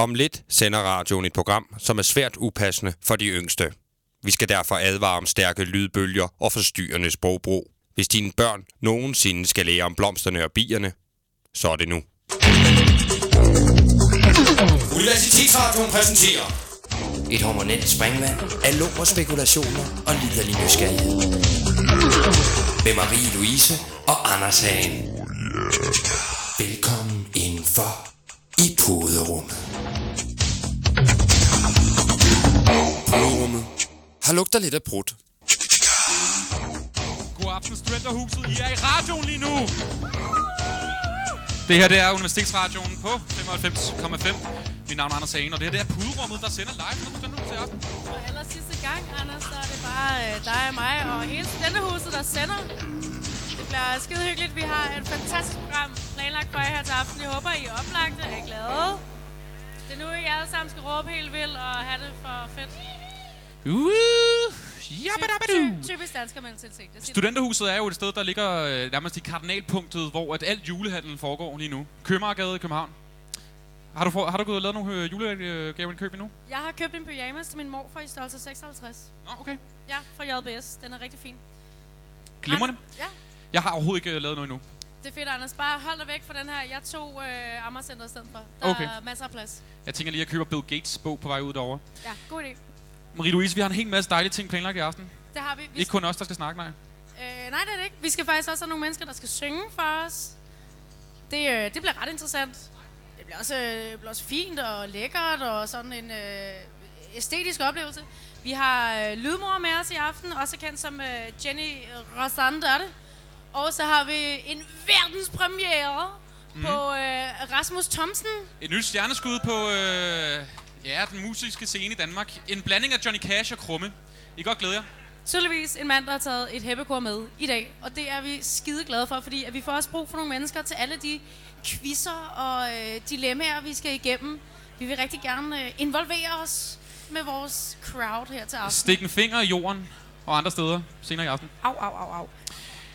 Om lidt sender radioen et program, som er svært upassende for de yngste. Vi skal derfor advare om stærke lydbølger og forstyrrende sprogbrug. Hvis dine børn nogensinde skal lære om blomsterne og bierne, så er det nu. Universitetsradioen præsenterer Et hormonelt springvand af og spekulationer og liderlig nysgerrighed. Med Marie-Louise og Anders Hagen. Velkommen indenfor i puderummet. Puderummet. Har lugter lidt af brudt. God aften, Studenterhuset. I er i radioen lige nu. Det her det er Universitetsradioen på 95,5. Mit navn er Anders Hagen, og det her det er Puderummet, der sender live fra Studenterhuset i aften. For aller sidste gang, Anders, så er det bare øh, dig og mig og hele studenterhuset, der sender. Bliver skide hyggeligt. Vi har et fantastisk program planlagt for jer her til aften. Jeg håber, I er oplagte og er glade. Det er nu, I alle sammen skal råbe helt vildt og have det for fedt. Uh, Jabbadabadu. Ty- typisk dansker mentalitet. Studenterhuset er jo et sted, der ligger øh, nærmest i kardinalpunktet, hvor at alt julehandlen foregår lige nu. Købmagergade i København. Har du, for, har du gået og lavet nogle øh, julegaver i køb endnu? jeg har købt en pyjamas til min morfar i størrelse 56. Nå, okay. Ja, fra JBS. Den er rigtig fin. Glimrende. Ja, Jeg har overhovedet ikke øh, lavet noget endnu. det er fedt, Anders. Bare hold dig væk fra den her. Jeg tog øh, Amagercenter i stedet for. Der Okay. er masser af plads. Jeg tænker lige, at jeg køber Bill Gates bog på vej ud derovre. Ja, god idé. Marie-Louise, vi har en hel masse dejlige ting planlagt i aften. Det har vi. vi Ikke kun os, der skal snakke, nej. Øh, nej, det er det ikke. Vi skal faktisk også have nogle mennesker, der skal synge for os. Det, øh, det bliver ret interessant. Det bliver også, øh, bliver også fint og lækkert og sådan en øh, æstetisk oplevelse. Vi har øh, lydmor med os i aften, også kendt som øh, Jenny Rosanne, er det. Og så har vi en verdenspremiere mm. på øh, Rasmus Thomsen. Et nyt stjerneskud på øh, ja, den musiske scene i Danmark. En blanding af Johnny Cash og Krumme. I godt glæde jer. Tydeligvis en mand, der har taget et hæppekor med i dag. Og det er vi skide glade for, fordi at vi får også brug for nogle mennesker til alle de quizzer og øh, dilemmaer, vi skal igennem. Vi vil rigtig gerne øh, involvere os med vores crowd her til aften. Stik en finger i jorden og andre steder senere i aften. Au, au, au, au.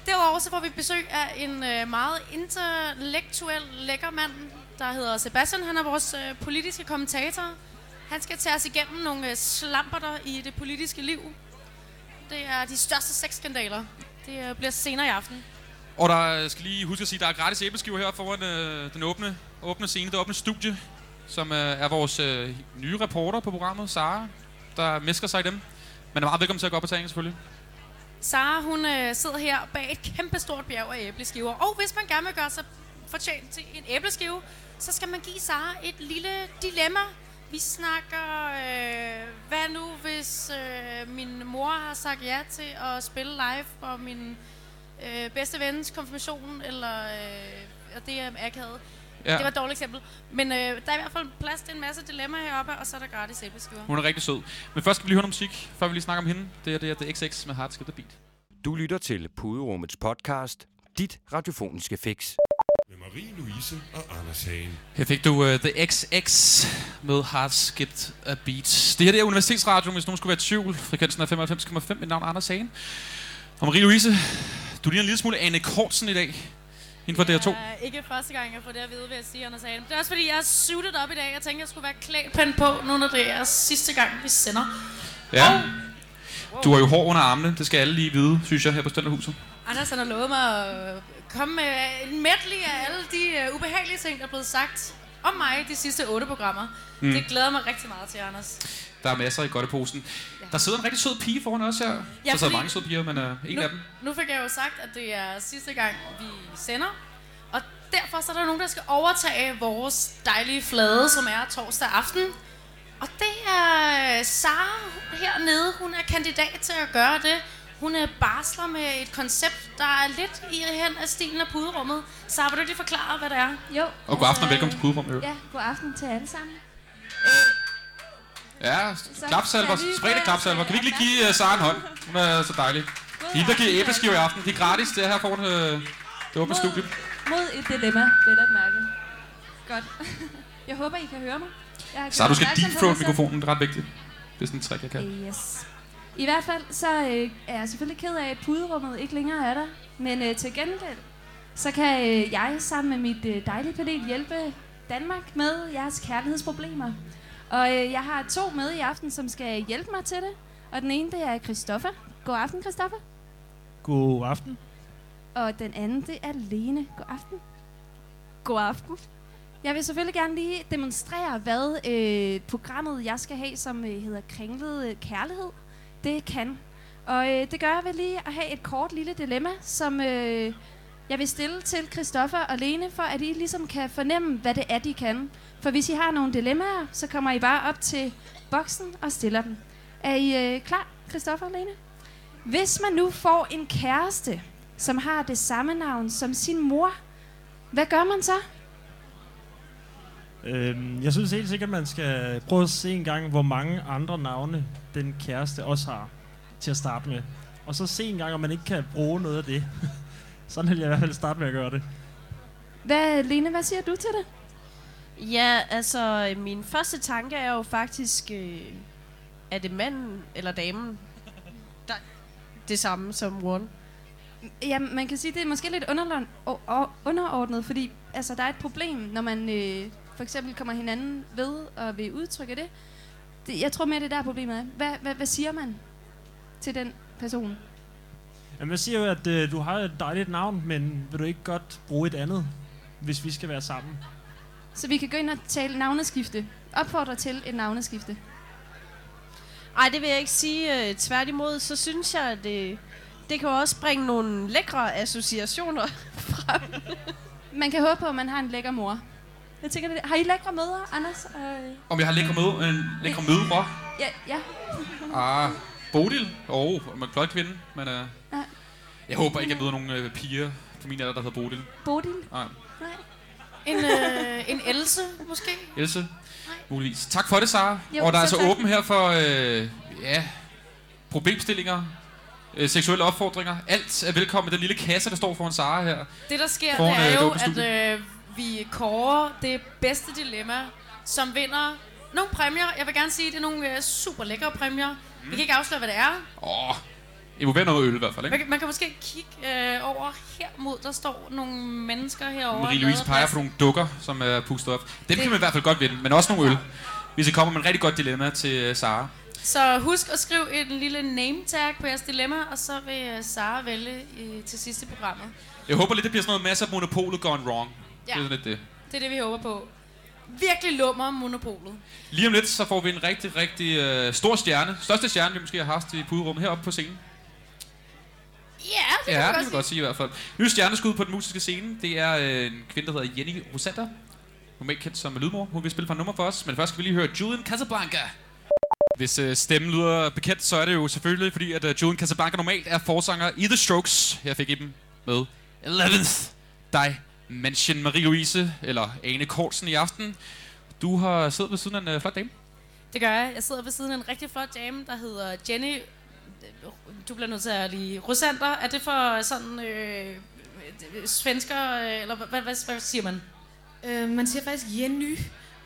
Derudover så får vi besøg af en øh, meget intellektuel lækker mand, der hedder Sebastian. Han er vores øh, politiske kommentator. Han skal tage os igennem nogle øh, der i det politiske liv. Det er de største sexskandaler. Det øh, bliver senere i aften. Og der øh, skal lige huske at sige, at der er gratis æbleskiver her foran øh, den åbne, åbne scene, det åbne studie, som øh, er vores øh, nye reporter på programmet, Sara, der mesker sig i dem. Men er meget velkommen til at gå op og tage en, selvfølgelig. Sara, hun øh, sidder her bag et kæmpestort bjerg af æbleskiver. Og hvis man gerne vil gøre sig fortjent til en æbleskive, så skal man give Sara et lille dilemma. Vi snakker, øh, hvad nu hvis øh, min mor har sagt ja til at spille live på min øh, bedste vens konfirmation, eller øh, og det er akavet. Ja. Det var et dårligt eksempel. Men øh, der er i hvert fald plads til en masse dilemmaer heroppe, og så er der gratis æbleskiver. Hun er rigtig sød. Men først skal vi lige høre noget musik, før vi lige snakker om hende. Det er det, er The XX med Hard Skip the Beat. Du lytter til Puderummets podcast, dit radiofoniske fix. Med Marie-Louise og Anders Hagen. Her fik du uh, The XX med Hard Skipped a Beat. Det her det er Universitetsradio, hvis nogen skulle være i tvivl. Frekvensen er 95,5. Mit navn er Anders Hagen. Og Marie-Louise, du ligner en lille smule Anne Kortsen i dag. Inden for DR2. Det er ikke første gang, jeg får det at vide, vil jeg sige, Anders Adam. Det er også fordi, jeg er suited op i dag. Jeg tænker, jeg skulle være klædpen på, nu når det er sidste gang, vi sender. Ja. Du har jo hår under armene. Det skal alle lige vide, synes jeg, her på Stænderhuset. Anders han har lovet mig at komme med en medley af alle de uh, ubehagelige ting, der er blevet sagt om mig de sidste otte programmer. Mm. Det glæder mig rigtig meget til, Anders. Der er masser i godteposen. Der sidder en rigtig sød pige foran os her. Ja, Ja, så sidder fordi- mange søde piger, men uh, en Nu, af dem. nu fik jeg jo sagt, at det er sidste gang, vi sender. Og derfor så er der nogen, der skal overtage vores dejlige flade, som er torsdag aften. Og det er øh, Sara hernede. Hun er kandidat til at gøre det. Hun er barsler med et koncept, der er lidt i hen af stilen af puderummet. Sara, vil du lige forklare, hvad det er? Jo. Og god aften og velkommen til Puderum. Ja, god aften til alle sammen. Ja, klapsalver. Spredte klapsalver. Kan vi ikke lige give uh, Sara en hånd? Hun er så dejlig. Hende, der giver æbleskiver i aften. Det er gratis. Det er her foran uh, det åbne studie. Mod et dilemma, vel at mærke. Godt. Jeg håber, I kan høre mig. Jeg har Så du skal deep throat mikrofonen. Det er ret vigtigt. Det er sådan en trick, jeg kan. Yes. I hvert fald så øh, er jeg selvfølgelig ked af, at puderummet ikke længere er der. Men øh, til gengæld, så kan øh, jeg sammen med mit øh, dejlige panel hjælpe Danmark med jeres kærlighedsproblemer. Og øh, jeg har to med i aften, som skal hjælpe mig til det. Og den ene, det er Christoffer. God aften, Christoffer. God aften. Og den anden, det er Lene. God aften. God aften. Jeg vil selvfølgelig gerne lige demonstrere, hvad øh, programmet, jeg skal have, som øh, hedder Kringlet øh, Kærlighed, det kan. Og øh, det gør jeg ved lige at have et kort lille dilemma, som øh, jeg vil stille til Christoffer og Lene, for at I ligesom kan fornemme, hvad det er, de kan. For hvis I har nogle dilemmaer, så kommer I bare op til boksen og stiller dem. Er I øh, klar, Christoffer og Lene? Hvis man nu får en kæreste, som har det samme navn som sin mor, hvad gør man så? Øhm, jeg synes helt sikkert, at man skal prøve at se en gang, hvor mange andre navne den kæreste også har til at starte med. Og så se en gang, om man ikke kan bruge noget af det. Sådan vil jeg i hvert fald starte med at gøre det. Hvad, Lene, hvad siger du til det? Ja, altså, min første tanke er jo faktisk, øh, er det manden eller damen, der det samme som moren? Ja, man kan sige, det er måske lidt underordnet, fordi altså, der er et problem, når man øh, for eksempel kommer hinanden ved og vil udtrykke det. det jeg tror mere, det er der problemet er. Hvad, hvad, hvad siger man til den person? Jamen, jeg siger jo, at øh, du har et dejligt navn, men vil du ikke godt bruge et andet, hvis vi skal være sammen? Så vi kan gå ind og tale navneskifte. Opfordre til et navneskifte. Ej, det vil jeg ikke sige. Øh, tværtimod, så synes jeg, at det, det kan også bringe nogle lækre associationer frem. Man kan håbe på, at man har en lækker mor. Jeg tænker, det, har I lækre mødre, Anders? Og, Om jeg har lækre møde, en lækre mødre? ja, ja. Ah, Bodil? Åh, oh, en flot kvinde, men uh, Ja. jeg håber ikke, jeg møder nogle uh, piger på min alder, der hedder Bodil. Bodil? Nej, Nej. En, øh, en Else, måske? Else? Muligvis. Tak for det, Sara. Jo, og der er altså tak. åben her for, øh, ja, problemstillinger, øh, seksuelle opfordringer. Alt er velkommen i den lille kasse, der står foran Sara her. Det, der sker, Foran, det øh, er det jo, at øh, vi kårer det bedste dilemma, som vinder nogle præmier. Jeg vil gerne sige, det er nogle øh, super lækre præmier. Mm. Vi kan ikke afsløre, hvad det er. Åh, oh, det må være noget øl i hvert fald, Man, ikke? kan- man kan måske kigge øh, over her mod, der står nogle mennesker herovre. Marie-Louise peger på nogle dukker, som er pustet op. Dem kan man i hvert fald godt vinde, men også nogle øl. Hvis I kommer med et rigtig godt dilemma til øh, Sara. Så husk at skrive en lille name tag på jeres dilemma, og så vil øh, Sara vælge øh, til sidste programmet. Jeg håber lidt, det bliver sådan noget masser af monopolet gone wrong. Ja. Det er sådan lidt det. Det er det, vi håber på. Virkelig lummer monopolet. Lige om lidt, så får vi en rigtig, rigtig øh, stor stjerne. Største stjerne, vi måske har haft i puderummet heroppe på scenen. Ja, det Ja, kan vi kan vi godt sige i hvert fald. Nyt stjerneskud på den musiske scene. Det er øh, en kvinde, der hedder Jenny Rosetta. Normalt kendt som lydmor. Hun vil spille for nummer for os. Men først skal vi lige høre Julian Casablanca. Hvis øh, stemmen lyder bekendt, så er det jo selvfølgelig fordi, at øh, Julian Casablanca normalt er forsanger i The Strokes. Her fik I dem med 11th Dimension Marie-Louise, eller Ane Kortsen i aften. Du har siddet ved siden af en øh, flot dame. Det gør jeg. Jeg sidder ved siden af en rigtig flot dame, der hedder Jenny. Du bliver nødt til at lige... Rosander, er det for sådan øh, svensker, øh, eller hvad, hvad, hvad, hvad siger man? Øh, man siger faktisk Jenny,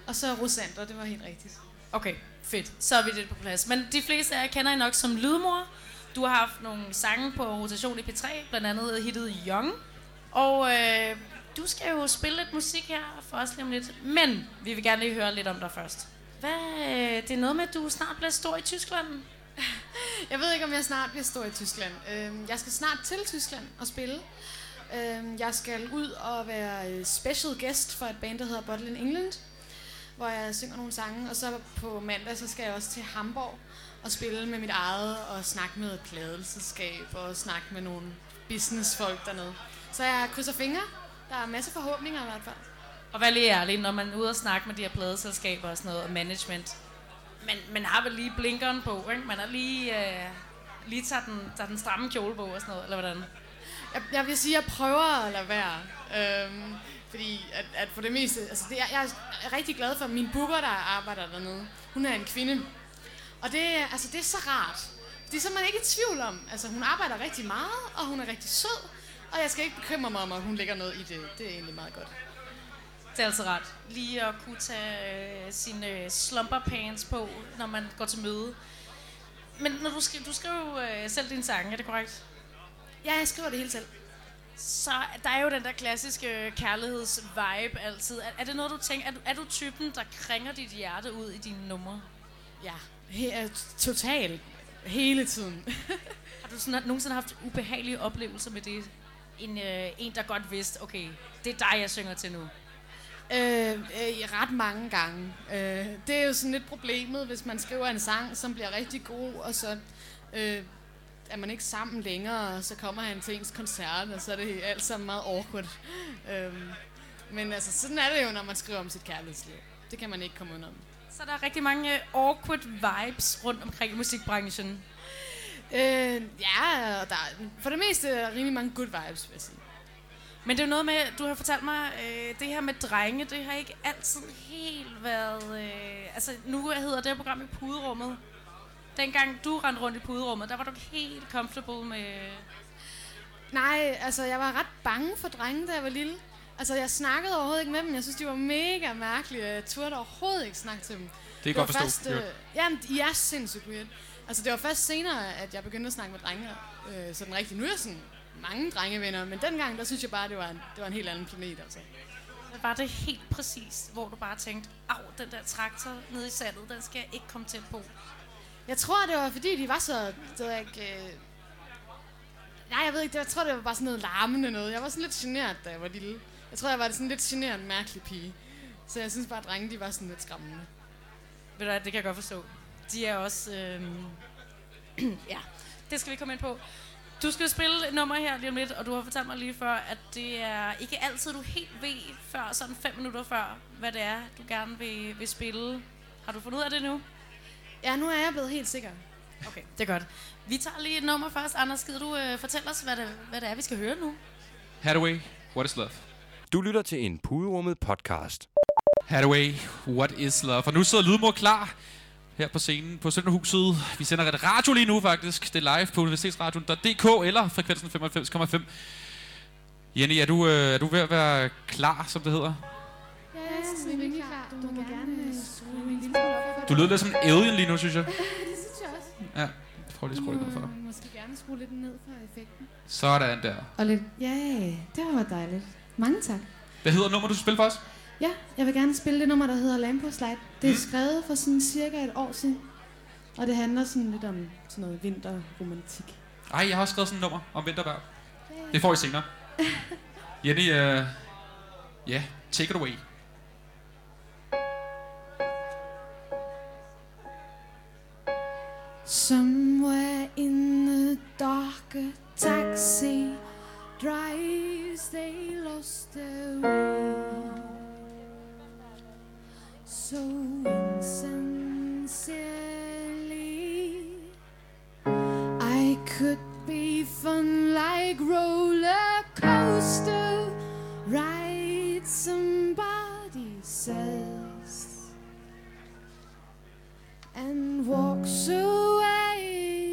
og så Rosander, det var helt rigtigt. Okay, fedt. Så er vi lidt på plads. Men de fleste af jer kender I nok som lydmor. Du har haft nogle sange på rotation i P3, blandt andet hittet Young. Og øh, du skal jo spille lidt musik her for os lige om lidt. Men vi vil gerne lige høre lidt om dig først. Hvad, øh, det er noget med, at du snart bliver stor i Tyskland. Jeg ved ikke, om jeg snart bliver stor i Tyskland. Øhm, jeg skal snart til Tyskland og spille. Øhm, jeg skal ud og være øh, special guest for et band, der hedder Bottle in England, hvor jeg synger nogle sange. Og så på mandag, så skal jeg også til Hamburg og spille med mit eget og snakke med et pladelselskab og snakke med nogle businessfolk dernede. Så jeg krydser fingre. Der er masser forhåbninger i hvert fald. Og vær lige ærlig, når man er ude og snakke med de her pladeselskaber og sådan noget, og management. Man, man har vel lige blinkeren på, ikke? Man har lige, øh, lige taget den, taget den stramme kjole på og sådan noget, eller hvordan? Jeg, jeg vil sige, at jeg prøver at lade være. Øhm, fordi at, at for det meste, altså det er, jeg er rigtig glad for min booker, der arbejder dernede. Hun er en kvinde. Og det, altså, det er så rart. Det er så man ikke i tvivl om. Altså, hun arbejder rigtig meget, og hun er rigtig sød. Og jeg skal ikke bekymre mig om, at hun lægger noget i det. Det er egentlig meget godt. Det er altså rart. Lige at kunne tage øh, sine øh, slumber pants på, når man går til møde. Men når du, skri- du skriver jo øh, selv dine sange, er det korrekt? Ja, jeg skriver det hele selv. Så der er jo den der klassiske kærlighedsvibe altid. Er, er det noget, du tænker? Er du, er du typen, der kringer dit hjerte ud i dine numre? Ja, he, uh, totalt. Hele tiden. Har du sådan, nogensinde haft ubehagelige oplevelser med det? En, øh, en, der godt vidste, okay, det er dig, jeg synger til nu. Øh, øh, ret mange gange. Øh, det er jo sådan lidt problemet, hvis man skriver en sang, som bliver rigtig god, og så øh, er man ikke sammen længere, og så kommer han til ens koncert, og så er det alt sammen meget awkward. Øh, men altså, sådan er det jo, når man skriver om sit kærlighedsliv. Det kan man ikke komme udenom. Så der er rigtig mange øh, awkward vibes rundt omkring i musikbranchen. Øh, ja, og der er for det meste er rimelig mange good vibes, vil jeg sige. Men det er noget med, du har fortalt mig, øh, det her med drenge, det har ikke altid helt været... Øh, altså, nu hedder det her program i puderummet. Dengang du rendte rundt i puderummet, der var du ikke helt comfortable med... Nej, altså jeg var ret bange for drenge, da jeg var lille. Altså jeg snakkede overhovedet ikke med dem. Jeg synes, de var mega mærkelige. Jeg turde overhovedet ikke snakke til dem. Det kan godt forstå. Først, øh, jamen, I er sindssygt weird. Altså det var først senere, at jeg begyndte at snakke med drenge. Øh, sådan rigtigt. Nu er jeg sådan mange drengevenner, men dengang, der synes jeg bare, det var en, det var en helt anden planet. Altså. Hvad var det helt præcist, hvor du bare tænkte, af, den der traktor nede i sandet, den skal jeg ikke komme tæt på? Jeg tror, det var fordi, de var så... Det ved jeg ikke... Øh... Nej, jeg ved ikke. Det, jeg tror, det var bare sådan noget larmende noget. Jeg var sådan lidt generet, da jeg var lille. Jeg tror, jeg var sådan lidt generet mærkelig pige. Så jeg synes bare, at drenge, de var sådan lidt skræmmende. Ved du hvad, det kan jeg godt forstå. De er også... Øh... ja, det skal vi komme ind på. Du skal spille et nummer her lige om lidt, og du har fortalt mig lige før, at det er ikke altid, du helt ved før, sådan fem minutter før, hvad det er, du gerne vil, vil spille. Har du fundet ud af det nu? Ja, nu er jeg blevet helt sikker. Okay, det er godt. Vi tager lige et nummer først. Anders, skal du øh, fortælle os, hvad det, hvad det er, vi skal høre nu? Hathaway, What is Love? Du lytter til en puderummet podcast. Hathaway, What is Love? Og nu sidder Lydmor klar her på scenen på Sønderhuset. Vi sender et radio lige nu faktisk. Det er live på universitetsradion.dk eller frekvensen 95,5. Jenny, er du, øh, er du ved at være klar, som det hedder? Ja, jeg er rimelig klar. Du må gerne skrue min lille Du lyder lidt som en alien lige nu, synes jeg. det synes jeg også. Ja, prøv lige at skrue lidt ned for dig. måske gerne skrue lidt ned for effekten. Sådan der. Og lidt, ja, det var dejligt. Mange tak. Hvad hedder nummer, du skal spille for os? Ja, jeg vil gerne spille det nummer, der hedder Lampo Slide. Det er skrevet for sådan cirka et år siden. Og det handler sådan lidt om sådan noget vinterromantik. Ej, jeg har også skrevet sådan et nummer om vintervejr. Det får I senere. Jenny, øh, ja, uh, yeah, take it away. Somewhere in the dark, a taxi drives, they lost their way. So insincerely, I could be fun like roller coaster ride. Somebody says and walks away.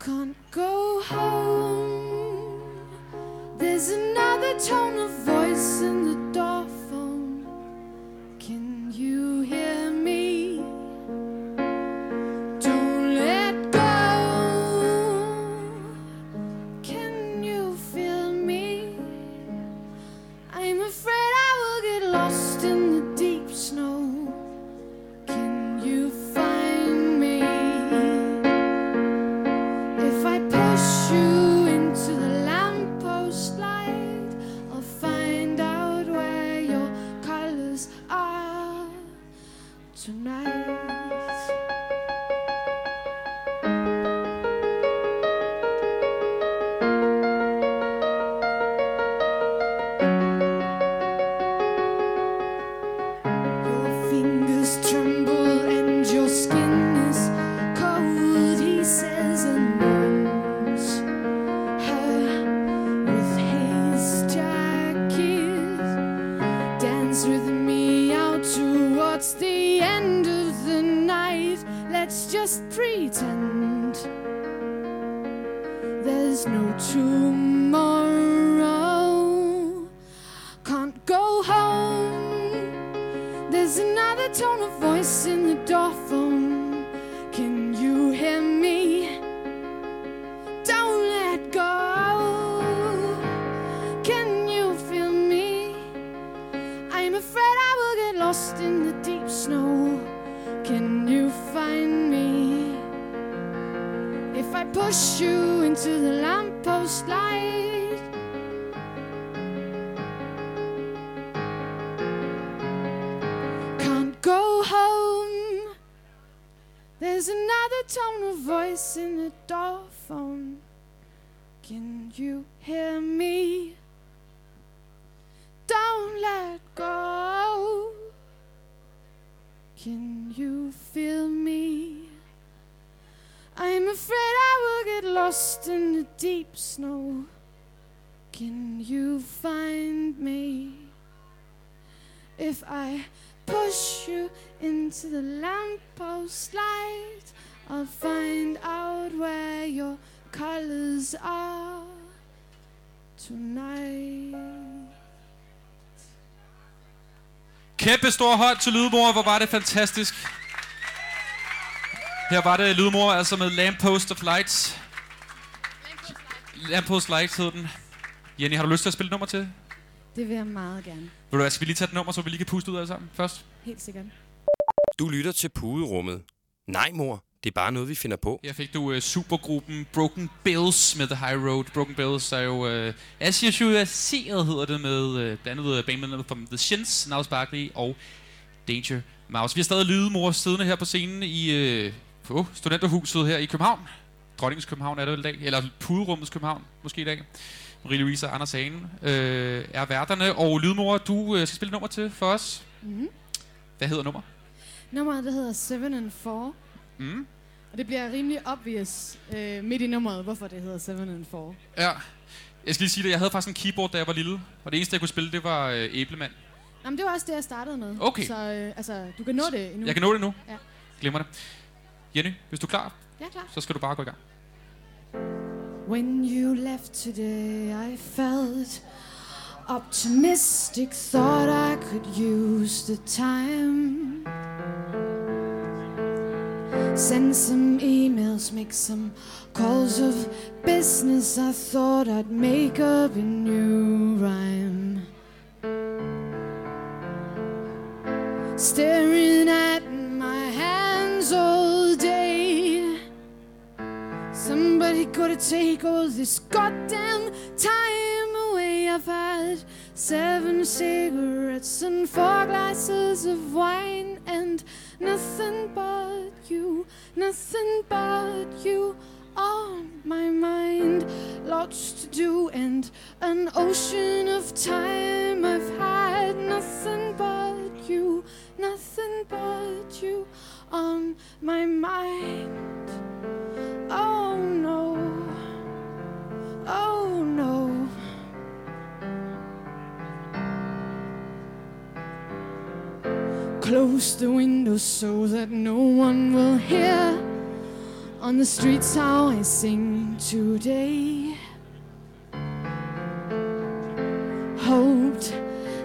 Can't go home. There's another tone of voice in the lost in the deep snow. Can you find me? If I push you into the lamppost light, I'll find out where your colors are tonight. Kæmpe stor hånd til Lydmor, hvor var det fantastisk. Her var det Lydmor, altså med Lamppost of Lights. Lamppost Lights hed den. Jenny, har du lyst til at spille nummer til? Det vil jeg meget gerne. Vil du hvad, skal vi lige tage et nummer, så vi lige kan puste ud af det sammen først? Helt sikkert. Du lytter til Puderummet. Nej, mor. Det er bare noget, vi finder på. Her fik du uh, supergruppen Broken Bills med The High Road. Broken Bills er jo uh, associeret, hedder det, med uh, blandt andet bandmedlemmer fra The Shins, Niles Barkley og Danger Mouse. Vi har stadig lydemor siddende her på scenen i uh, på studenterhuset her i København. Dronningens København er det vel i dag, eller Puderummets København måske i dag. Marie-Louise og Anders Hagen øh, er værterne, og Lydmor, du øh, skal spille nummer til for os. Mm-hmm. Hvad hedder nummer? Nummeret det hedder 7 and 4. Mm. Og det bliver rimelig obvious øh, midt i nummeret, hvorfor det hedder 7 and 4. Ja. Jeg skal lige sige det, jeg havde faktisk en keyboard, da jeg var lille. Og det eneste, jeg kunne spille, det var øh, Æblemand. Jamen, det var også det, jeg startede med. Okay. Så øh, altså, du kan nå det endnu. Jeg kan nå det nu. Ja. Glemmer det. Jenny, hvis du er klar, Ja, klar. så skal du bare gå i gang. When you left today, I felt optimistic, thought I could use the time. Send some emails, make some calls of business. I thought I'd make up a new rhyme. Staring at my hands all gotta take all this goddamn time away. I've had seven cigarettes and four glasses of wine and nothing but you, nothing but you on my mind. Lots to do and an ocean of time. I've had nothing but you, nothing but you on my mind. Oh. Oh no. Close the windows so that no one will hear on the streets how I sing today. Hoped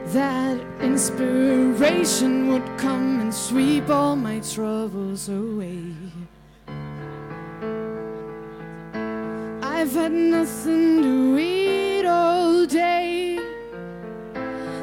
that inspiration would come and sweep all my troubles away. I've had nothing to eat all day.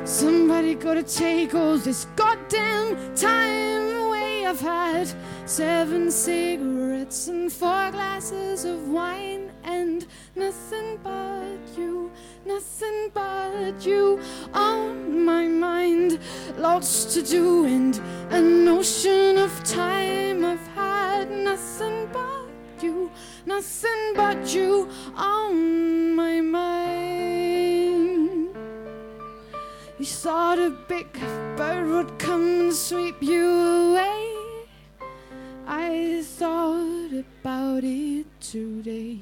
Somebody gotta take all this goddamn time away. I've had seven cigarettes and four glasses of wine and nothing but you, nothing but you on my mind. Lots to do and an ocean of time. I've had nothing but you, nothing but you on my mind. You thought a big bird would come and sweep you away. I thought about it today.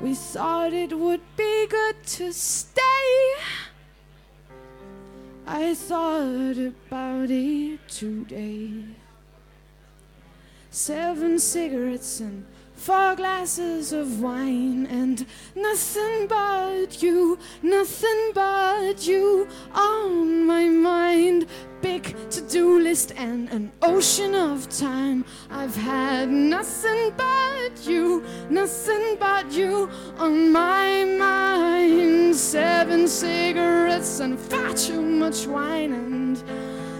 We thought it would be good to stay. I thought about it today. Seven cigarettes and four glasses of wine and nothing but you, nothing but you on my mind. Big to do list and an ocean of time. I've had nothing but you, nothing but you on my mind. Seven cigarettes and far too much wine and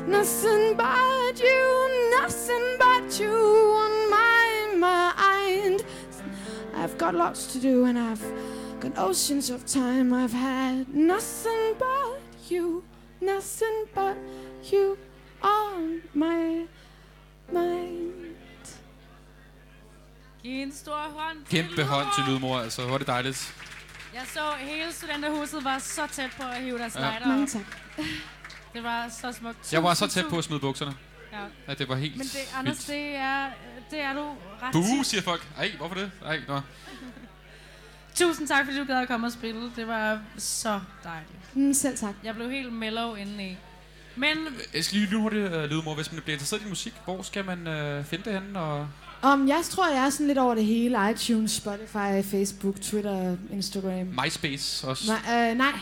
nothing but you, nothing but you on my mind. I've got lots to do and I've got oceans of time. I've had nothing but you, nothing but you on my mind. Giv en stor hånd Kæmpe til hånd til Lydmor. Altså. Hvor er det dejligt. Jeg så hele studenterhuset var så tæt på at hive deres Ja. lighter Mange op. tak. Det var så smukt. Jeg var så tæt på at smide bukserne. Ja. Ja, det var helt Men det, Anders, vildt. det er, det er du ret Buh, tit. siger folk. Ej, hvorfor det? Ej, nå. Tusind tak, fordi du gad at komme og spille. Det var så dejligt. Mm, selv tak. Jeg blev helt mellow indeni. Men Jeg skal lige hurtigt, uh, Lydmor, hvis man bliver interesseret i din musik, hvor skal man uh, finde det henne? Og... Um, jeg tror, jeg er sådan lidt over det hele. iTunes, Spotify, Facebook, Twitter, Instagram. MySpace også. Nej, øh, nej.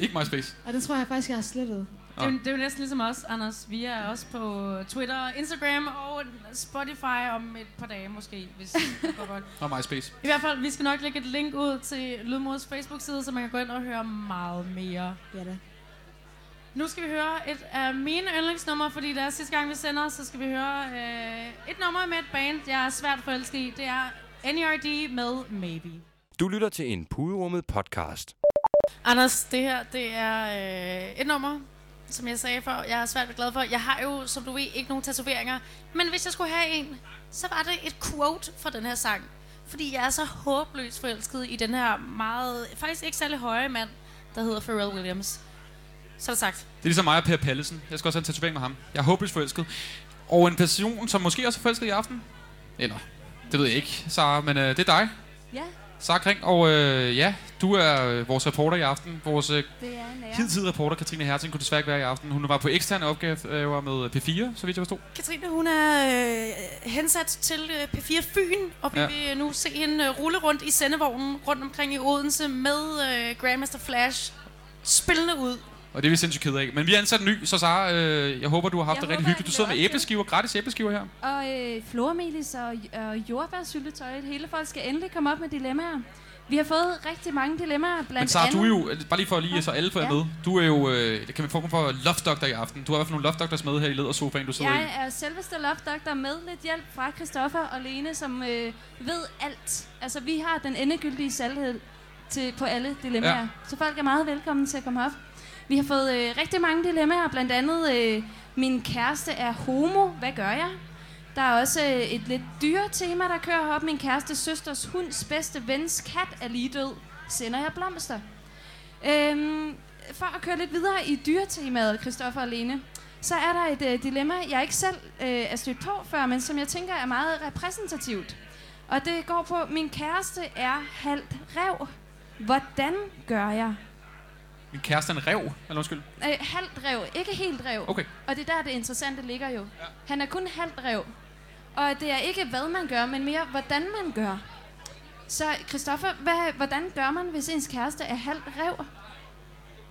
Ikke MySpace. Og det tror jeg faktisk, jeg har slettet. Det, er, det er jo næsten ligesom os, Anders. Vi er også på Twitter, Instagram og Spotify om et par dage måske, hvis det går godt. Og MySpace. I hvert fald, vi skal nok lægge et link ud til Lydmors Facebook-side, så man kan gå ind og høre meget mere. Ja da. Nu skal vi høre et af mine yndlingsnumre, fordi det er sidste gang, vi sender, så skal vi høre øh, et nummer med et band, jeg er svært forelsket i. Det er NERD med Maybe. Du lytter til en puderummet podcast. Anders, det her, det er øh, et nummer, som jeg sagde før, jeg er svært glad for. Jeg har jo, som du ved, ikke nogen tatoveringer. Men hvis jeg skulle have en, så var det et quote fra den her sang. Fordi jeg er så håbløst forelsket i den her meget, faktisk ikke særlig høje mand, der hedder Pharrell Williams. Så er det sagt. Det er ligesom mig og Per Pallesen. Jeg skal også have en tatovering med ham. Jeg er håbløst forelsket. Og en person, som måske også er forelsket i aften. Eller, det ved jeg ikke, Sara, men øh, det er dig. Ja, Sara Kring, og øh, ja, du er øh, vores reporter i aften. Vores øh, det er en ære. hidtidige reporter, Katrine Herting, kunne desværre ikke være i aften. Hun var på eksterne opgaver med P4, så vidt jeg forstod. Katrine, hun er øh, hensat til øh, P4 Fyn, og vi Ja. vil nu se hende øh, rulle rundt i sendevognen rundt omkring i Odense med øh, Grandmaster Flash spillende ud. Og det er vi sindssygt ked af. Men vi har ansat en ny, så Sara, øh, jeg håber, du har haft Jeg det rigtig hyggeligt. Du sidder med æbleskiver, gratis æbleskiver her. Og øh, flormelis og, og jordbærsyltetøj. Hele folk skal endelig komme op med dilemmaer. Vi har fået rigtig mange dilemmaer, blandt Men Sara, andet... du er jo, bare lige for lige så alle får Ja. med, du er jo, øh, kan man få for Love Doctor i aften. Du har i hvert fald nogle Love Doctors med her i ledersofaen, du sidder i. Jeg er selveste Love Doctor med lidt hjælp fra Christoffer og Lene, som øh, ved alt. Altså, vi har den endegyldige sandhed til, på alle dilemmaer. Ja. Så folk er meget velkommen til at komme op. Vi har fået øh, rigtig mange dilemmaer, blandt andet øh, min kæreste er homo, hvad gør jeg? Der er også øh, et lidt dyre tema, der kører op. Min kæreste søsters hunds bedste vens kat er lige død. Sender jeg blomster? Øhm, for at køre lidt videre i dyretemaet, Christoffer og Lene, så er der et øh, dilemma, jeg ikke selv øh, er stødt på før, men som jeg tænker er meget repræsentativt. Og det går på, min kæreste er halvt rev. Hvordan gør jeg? Min kæreste er en rev, eller undskyld. Øh, halvt rev, ikke helt rev. Okay. Og det er der, det interessante ligger jo. Ja. Han er kun halvt rev. Og det er ikke, hvad man gør, men mere, hvordan man gør. Så Christoffer, hvad, hvordan gør man, hvis ens kæreste er halvt rev?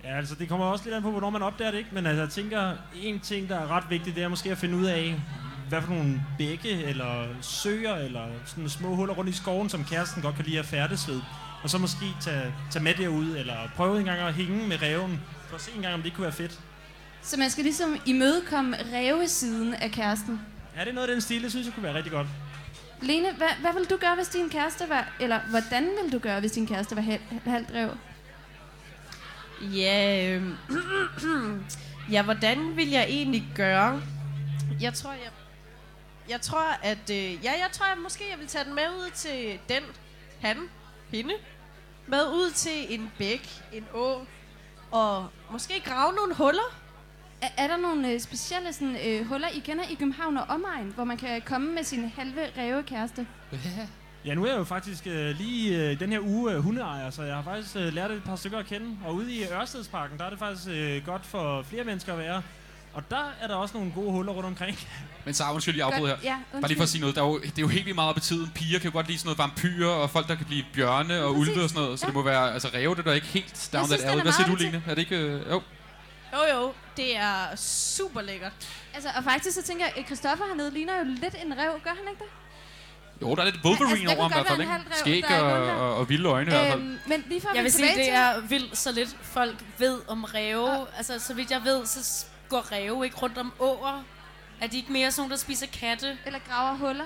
Ja, altså det kommer også lidt an på, hvornår man opdager det, ikke? Men altså, jeg tænker, en ting, der er ret vigtigt, det er måske at finde ud af, hvad for nogle bække, eller søer, eller sådan små huller rundt i skoven, som kæresten godt kan lide at færdes ved. Og så måske tage, tage med derud, eller prøve en gang at hænge med reven, for at se en gang, om det kunne være fedt. Så man skal ligesom imødekomme revesiden af kæresten. Ja, det er noget af den stil, det synes jeg kunne være rigtig godt. Lene, hvad, hvad vil du gøre, hvis din kæreste var... Eller hvordan vil du gøre, hvis din kæreste var halvt, halvt rev? Ja, øhm, ja, hvordan vil jeg egentlig gøre? Jeg tror, jeg, jeg tror, at, øh, ja, jeg tror, at måske jeg vil tage den med ud til den, han, hende, med ud til en bæk, en å, og måske grave nogle huller. Er, er der nogle øh, specielle sådan, øh, huller, I kender i København og omegn, hvor man kan komme med sin halve reve kæreste? Ja, nu er jeg jo faktisk øh, lige øh, den her uge øh, hundeejer, så jeg har faktisk øh, lært et par stykker at kende. Og ude i Ørstedsparken, der er det faktisk øh, godt for flere mennesker at være. Og der er der også nogle gode huller rundt omkring. Men Sara, undskyld, jeg afbryder her. ja, Bare lige for at sige noget. Der er jo, det er jo helt vildt meget op i tiden. Piger kan jo godt lide sådan noget vampyrer, og folk, der kan blive bjørne og Præcis. ulve og sådan noget. Så Ja. det må være, altså ræve, det er da ikke helt down synes, that alley. er Hvad siger du, Lene? Er det ikke, øh, jo? Jo, jo, det er super lækkert. Altså, og faktisk så tænker jeg, at Christoffer hernede ligner jo lidt en rev, gør han ikke det? Jo, der er lidt Wolverine Altså, det over ham i hvert fald, ikke? Skæg er og, og, og vilde øjne i hvert fald. Øhm, men lige at Jeg vil sige, det er vildt så lidt folk ved om ræve. Altså, så vidt jeg ved, så går ræve ikke rundt om åer. Er de ikke mere sådan nogle, der spiser katte? Eller graver huller.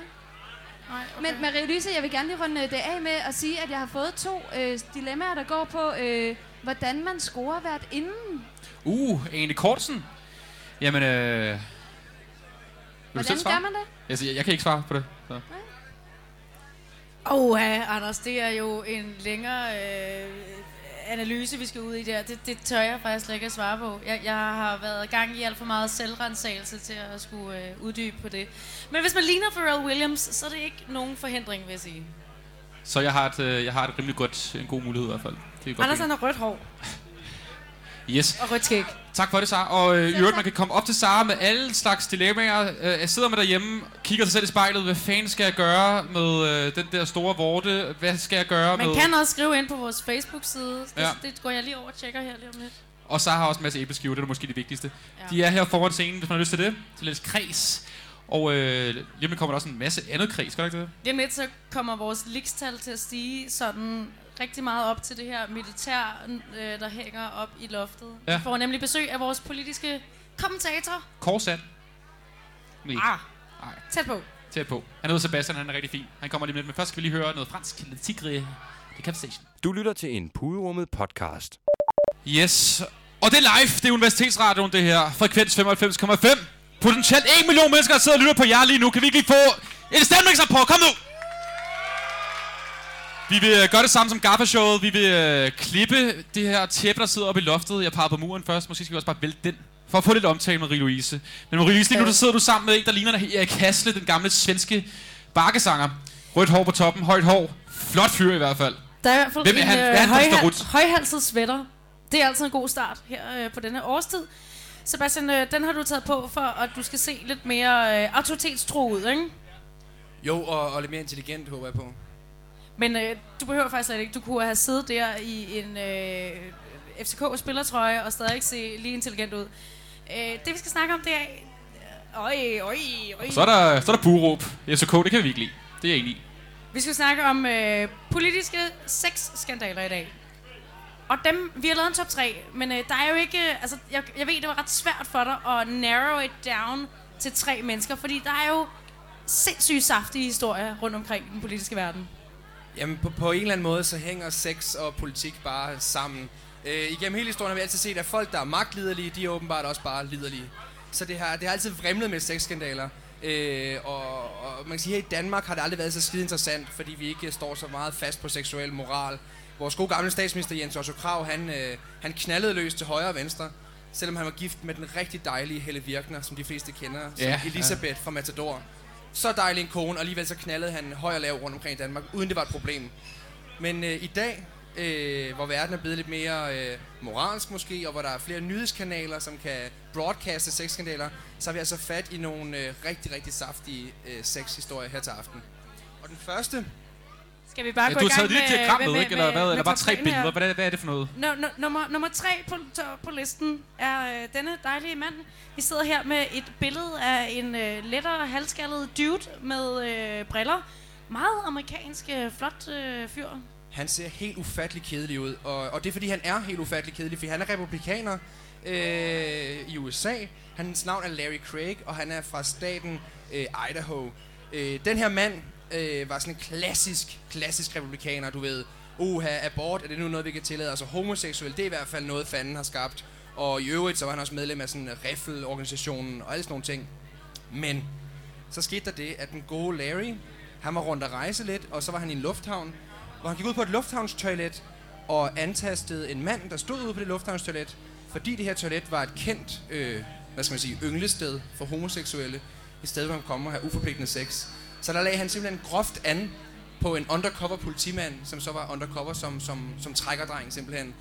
Nej, okay. Men Marie Louise, jeg vil gerne lige runde det af med at sige, at jeg har fået to øh, dilemmaer, der går på, øh, hvordan man scorer hvert inden. Uh, Ane Kortsen. Jamen, øh... Vil du Hvordan svare? gør man det? Altså, jeg, jeg kan ikke svare på det. Så. Åh, ja, Anders, det er jo en længere øh, analyse, vi skal ud i der. Det, det tør jeg faktisk slet ikke at svare på. Jeg, jeg har været i gang i alt for meget selvrensagelse til at skulle øh, uddybe på det. Men hvis man ligner Pharrell Williams, så er det ikke nogen forhindring, vil jeg sige. Så jeg har, et, øh, jeg har et rimelig godt, en god mulighed i hvert fald. Det er godt Anders han har rødt hår Yes. og rødt skæg. Tak for det, Sara. Og øh, i øvrigt, man kan komme op til Sara med alle slags dilemmaer. Øh, jeg sidder med derhjemme, kigger sig selv i spejlet. Hvad fanden skal jeg gøre med øh, den der store vorte? Hvad skal jeg gøre Man med... kan også skrive ind på vores Facebook-side. Det, Ja. det går jeg lige over og tjekker her lige om lidt. Og Sara har også en masse æbleskiver, det er måske det vigtigste. Ja. De er her foran scenen, hvis man har lyst til det. Til lidt kreds. Og øh, lige om kommer der også en masse andet kreds, gør der ikke det? Lige om lidt, så kommer vores likstal til at stige sådan rigtig meget op til det her militær, øh, der hænger op i loftet. Ja. Ja. Vi får nemlig besøg af vores politiske kommentator. Korsat. Nej, Ah, Nej. tæt på. tæt på. Han hedder Sebastian, han er rigtig fin. Han kommer lige med, men først skal vi lige høre noget fransk. Tigre Decapitation. Du lytter til en puderummet podcast. Yes. Og det er live. Det er Universitetsradioen, det her. Frekvens 95,5. Potentielt 1 million mennesker, der sidder og lytter på jer lige nu. Kan vi ikke lige få en stemningsrapport? Kom nu! Vi vil øh, gøre det samme som Gaffa-showet. Vi vil øh, klippe det her tæppe, der sidder oppe i loftet. Jeg peger på muren først. Måske skal vi også bare vælte den. For at få lidt omtale med Marie-Louise. Men Marie-Louise, lige nu der sidder du sammen med en, der ligner Erik Hasle, den gamle svenske bakkesanger. Rødt hår på toppen, højt hår. Flot fyr i hvert fald. Der er i hvert fald Hvem er en han? Hvad er han en højhal- højhalset sweater. Det er altid en god start her øh, på denne årstid. Sebastian, øh, den har du taget på for, at du skal se lidt mere øh, autoritetstro ud, ikke? Jo, og, og lidt mere intelligent, håber jeg på. Men øh, du behøver faktisk slet ikke. Du kunne have siddet der i en øh, FCK-spillertrøje og stadig ikke se lige intelligent ud. Øh, det vi skal snakke om, det er... Øj, øj, øj. Så er der, så er der buråb. FCK, det kan vi ikke lide. Det er jeg enig i. Vi skal snakke om øh, politiske sexskandaler i dag. Og dem, vi har lavet en top 3, men øh, der er jo ikke... øh, Altså, jeg, jeg ved, det var ret svært for dig at narrow it down til tre mennesker, fordi der er jo sindssygt saftige historier rundt omkring i den politiske verden. Jamen, på, på en eller anden måde, så hænger sex og politik bare sammen. Øh, igennem hele historien har vi altid set, at folk, der er magtliderlige, de er åbenbart også bare liderlige. Så det har, det har altid vrimlet med sexskandaler. Øh, og, og man kan sige, at her i Danmark har det aldrig været så skide interessant, fordi vi ikke står så meget fast på seksuel moral. Vores gode gamle statsminister Jens Otto Krav, han, øh, han knaldede løs til højre og venstre, selvom han var gift med den rigtig dejlige Helle Virkner, som de fleste kender, som Ja, Elisabeth fra Matador. Så dejlig en kone, og alligevel så knaldede han høj og lav rundt omkring i Danmark, uden det var et problem. Men øh, i dag, øh, hvor verden er blevet lidt mere øh, moralsk måske, og hvor der er flere nyhedskanaler, som kan broadcaste sexskandaler, så har vi altså fat i nogle øh, rigtig, rigtig saftige øh, sexhistorier her til aften. Og den første, skal vi bare Ja, gå du i har gang taget et lille diagram med, ikke? Eller hvad? Eller bare tre billeder. Hvad er, hvad er det for noget? No, no, nummer, nummer tre på, på listen er øh, denne dejlige mand. Vi sidder her med et billede af en øh, lettere halvskaldet dude med øh, briller. Meget amerikansk, øh, flot øh, fyr. han ser helt ufattelig kedelig ud, og, og det er fordi, han er helt ufattelig kedelig, fordi han er republikaner øh, i USA. Hans navn er Larry Craig, og han er fra staten øh, Idaho. Øh, den her mand øh, var sådan en klassisk, klassisk republikaner, du ved. Uha, abort, er det nu noget, vi kan tillade? Altså homoseksuel, det er i hvert fald noget, fanden har skabt. Og i øvrigt, så var han også medlem af sådan Riffel-organisationen og alle sådan nogle ting. Men så skete der det, at den gode Larry, han var rundt at rejse lidt, og så var han i en lufthavn, hvor han gik ud på et lufthavnstoilet og antastede en mand, der stod ude på det lufthavnstoilet, fordi det her toilet var et kendt, øh, hvad skal man sige, ynglested for homoseksuelle, i stedet hvor man kommer og have uforpligtende sex. Så der lagde han simpelthen groft an på en undercover politimand, som så var undercover som, som, som trækkerdreng simpelthen.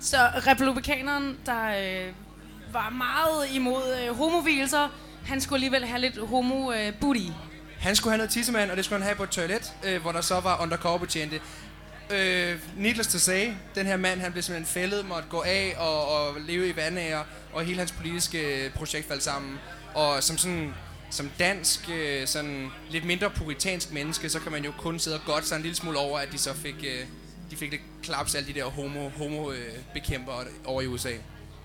Så republikaneren, der øh, var meget imod øh, homovilser, han skulle alligevel have lidt homo-booty. Han skulle have noget tissemand, og det skulle han have på et toilet, øh, hvor der så var undercover betjente. øh, needless to say, den her mand, han blev simpelthen fældet, måtte gå af og, og leve i vandager, og hele hans politiske projekt faldt sammen. Og som sådan som dansk, øh, sådan lidt mindre puritansk menneske, så kan man jo kun sidde og godt sig en lille smule over, at de så fik, øh, de fik det klaps alle de der homo, homo øh, bekæmper over i USA.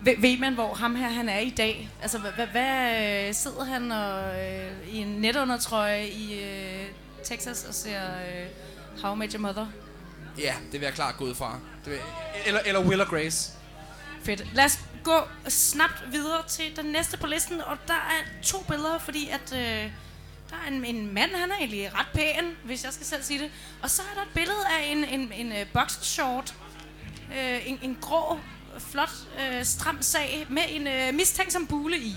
Ved, ved man, hvor ham her han er i dag? Altså, hvad, hvad, sidder han og, øh, i en netundertrøje i øh, Texas og ser øh, How I Met Your Mother? Ja, det vil jeg klart gå ud fra. Det vil, eller, eller Will og Grace. Fedt. Lad os gå snabt videre til den næste på listen, og der er to billeder, fordi at øh, der er en, en mand, han er egentlig ret pæn, hvis jeg skal selv sige det. Og så er der et billede af en, en, en uh, boxershort, øh, en, en grå, flot, øh, stram sag med en øh, mistænksom bule i.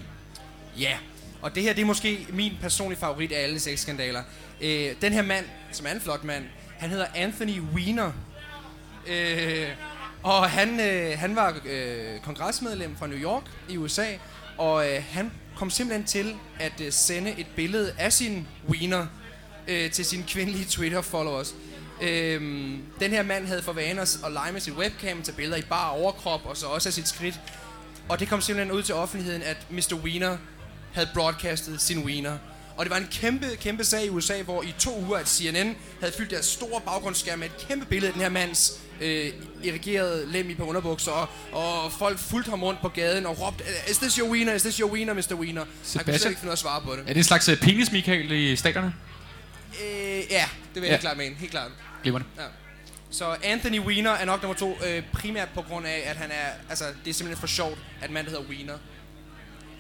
Ja, og det her det er måske min personlige favorit af alle sexskandaler. Øh, den her mand, som er en flot mand, han hedder Anthony Weiner. Øh, og han, øh, han var øh, kongresmedlem fra New York i USA, og øh, han kom simpelthen til at øh, sende et billede af sin wiener øh, til sine kvindelige Twitter-followers. Øhm, den her mand havde for vane at lege med sit webcam, tage billeder i bare overkrop, og så også af sit skridt. Og det kom simpelthen ud til offentligheden, at Mr. Wiener havde broadcastet sin wiener. Og det var en kæmpe, kæmpe sag i USA, hvor i to uger, at CNN havde fyldt deres store baggrundsskærm med et kæmpe billede af den her mands øh, erigerede lem i på underbukser, og, og folk fulgte ham rundt på gaden og råbte, Is this your wiener? Is this your wiener, Mr. Wiener? Han kunne slet ikke finde at svare på det. Er det en slags uh, penis, Michael, i staterne? Øh, ja, det vil jeg ja. klart mene. Helt klart. Glimrende. Ja. Så Anthony Weiner er nok nummer to, øh, primært på grund af, at han er, altså, det er simpelthen for sjovt, at mand, der hedder Weiner,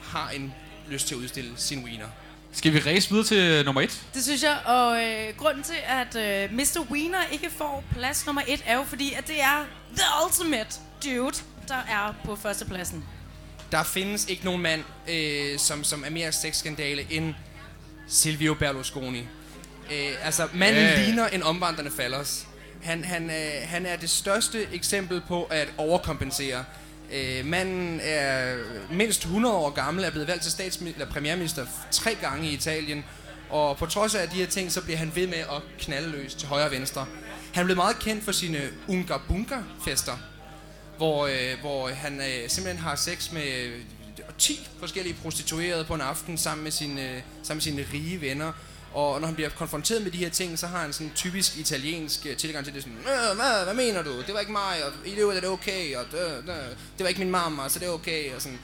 har en lyst til at udstille sin Wiener. Skal vi race videre til nummer et? Det synes jeg, og øh, grunden til, at øh, Mr. Wiener ikke får plads nummer et, er jo fordi, at det er The Ultimate Dude, der er på førstepladsen. Der findes ikke nogen mand, øh, som, som er mere sexskandale end Silvio Berlusconi. Øh, altså, manden yeah. ligner en omvandrende fallers. Han, han, øh, han er det største eksempel på at overkompensere. Øh, manden er mindst 100 år gammel, er blevet valgt til statsminister, eller premierminister tre gange i Italien. Og på trods af de her ting, så bliver han ved med at knalde løs til højre og venstre. Han blev meget kendt for sine unga bunga fester hvor, øh, hvor han øh, simpelthen har sex med øh, 10 forskellige prostituerede på en aften sammen med sine, øh, sammen med sine rige venner. Og når han bliver konfronteret med de her ting, så har han sådan en typisk italiensk øh, tilgang til det sådan, øh, hvad, hvad mener du? Det var ikke mig, og i det er det okay, og det, det, det var ikke min mamma, så det er okay, og sådan.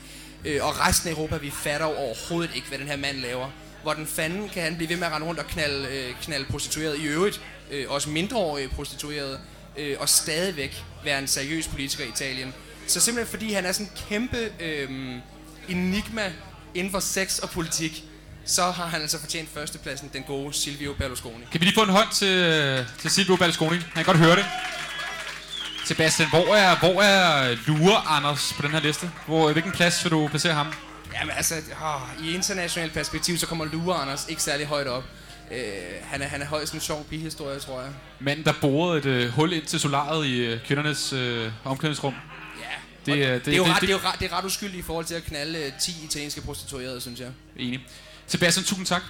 Øh, og resten af Europa, vi fatter overhovedet ikke, hvad den her mand laver. Hvordan fanden kan han blive ved med at rende rundt og knalde, øh, knalde prostitueret i øvrigt? Øh, også mindreårige prostituerede. Øh, og stadigvæk være en seriøs politiker i Italien. Så simpelthen fordi han er sådan en kæmpe øh, enigma inden for sex og politik, så har han altså fortjent førstepladsen, den gode Silvio Berlusconi. Kan vi lige få en hånd til, til Silvio Berlusconi? Han kan godt høre det. Sebastian, hvor er, hvor er Lure Anders på den her liste? Hvor, hvilken plads vil du placere ham? Jamen altså, åh, i internationalt perspektiv, så kommer Lure Anders ikke særlig højt op. Øh, han, er, han er højst en sjov bihistorie, tror jeg. Manden, der borede et øh, hul ind til solaret i øh, kvindernes øh, omklædningsrum. Ja, Det, det, er- det, det, er jo ret, det, er jo ret, det er ret uskyldigt i forhold til at knalde øh, 10 italienske prostituerede, synes jeg. Enig. Sebastian, tusind tak.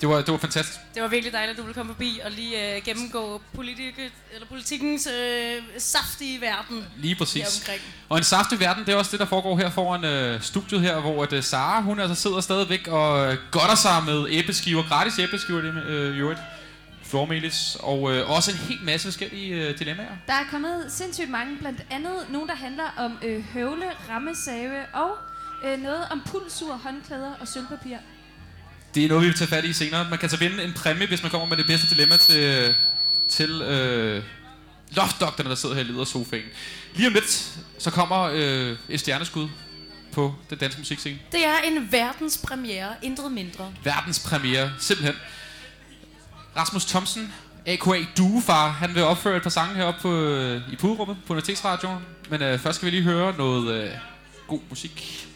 Det var, det var fantastisk. Det var virkelig dejligt, at du ville komme forbi og lige øh, gennemgå politike, eller politikens øh, saftige verden. Lige præcis. Og en saftig verden, det er også det, der foregår her foran øh, studiet her, hvor at, øh, Sara, hun altså sidder stadigvæk og øh, godter sig med æbleskiver, gratis æbleskiver, det med, øh, i øvrigt. Flormelis, og øh, også en hel masse forskellige øh, dilemmaer. Der er kommet sindssygt mange, blandt andet nogle, der handler om øh, høvle, rammesave og øh, noget om pulsur, håndklæder og sølvpapir. Det er noget, vi vil tage fat i senere. Man kan så vinde en præmie, hvis man kommer med det bedste dilemma til, til øh, loftdoktorne, der sidder her i ledersofaen. Lige om lidt, så kommer øh, et stjerneskud på den danske musikscene. Det er en verdenspremiere, intet mindre. verdenspremiere, simpelthen. Rasmus Thomsen, a.k.a. Duefar, han vil opføre et par sange heroppe på, øh, i puderummet på Universitetsradioen. Men øh, først skal vi lige høre noget øh, god musik.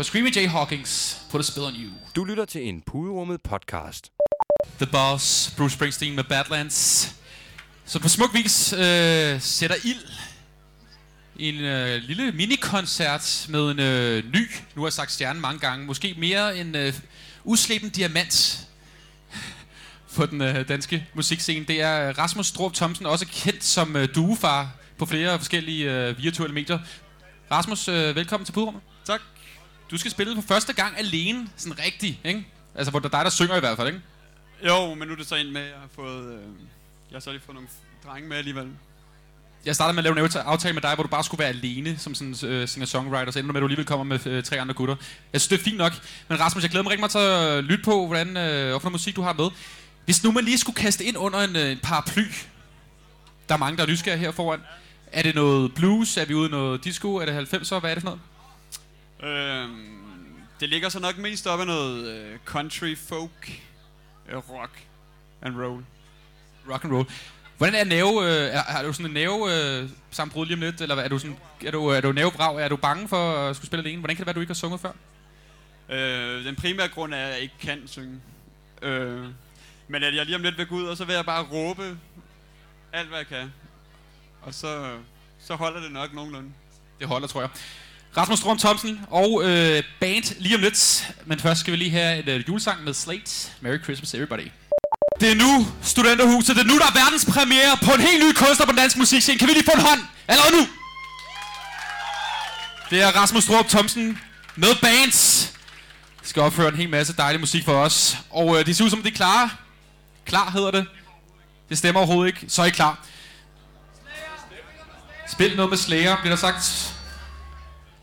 For Screamy J. Hawkins, Put a Spell on You. Du lytter til en puderummet podcast. The Boss, Bruce Springsteen med Badlands. Så på smuk vis øh, sætter ild i en øh, lille minikoncert med en øh, ny, nu har jeg sagt stjerne mange gange, måske mere en øh, usleben diamant på den øh, danske musikscene. Det er Rasmus Strup Thomsen, også kendt som øh, duefar på flere forskellige øh, virtuelle medier. Rasmus, øh, velkommen til Pudrummet. Tak. Du skal spille for første gang alene, sådan rigtig, ikke? Altså, hvor det er dig, der synger i hvert fald, ikke? Jo, men nu er det så ind med, at jeg har fået... Øh, jeg har så lige fået nogle drenge med alligevel. Jeg startede med at lave en aftale med dig, hvor du bare skulle være alene som sådan uh, singer-songwriter, så ender du med, at du alligevel kommer med uh, tre andre gutter. Jeg synes, det er fint nok. Men Rasmus, jeg glæder mig rigtig meget til at lytte på, hvordan, uh, hvorfor musik du har med. Hvis nu man lige skulle kaste ind under en, uh, en paraply, der er mange, der er nysgerrige her foran. Er det noget blues? Er vi ude i noget disco? Er det 90'er? Hvad er det for noget? Øhm, det ligger så nok mest op af noget øh, country, folk, øh, rock and roll. Rock and roll. Hvordan er nerve? Øh, er, er du sådan en nerve øh, sammenbrud lige om lidt? Eller er du, sådan, er du, er du nervevrag? Er du bange for at skulle spille alene? Hvordan kan det være, du ikke har sunget før? Øh, den primære grund er, at jeg ikke kan synge. Øh, men at jeg lige om lidt vil gå ud, og så vil jeg bare råbe alt, hvad jeg kan. Og så, så holder det nok nogenlunde. Det holder, tror jeg. Rasmus Strøm Thomsen og øh, band lige om lidt. Men først skal vi lige have et øh, julesang med Slate. Merry Christmas everybody. Det er nu, Studenterhuset. Det er nu, der er verdenspremiere på en helt ny kunstner på den danske musikscene. Kan vi lige få en hånd? Allerede nu! Det er Rasmus Strup Thomsen med bands. Skal opføre en hel masse dejlig musik for os. Og øh, de ser ud som, de er klare. Klar hedder det. Det stemmer overhovedet ikke. Så er I klar. Spil noget med Slayer, bliver der sagt.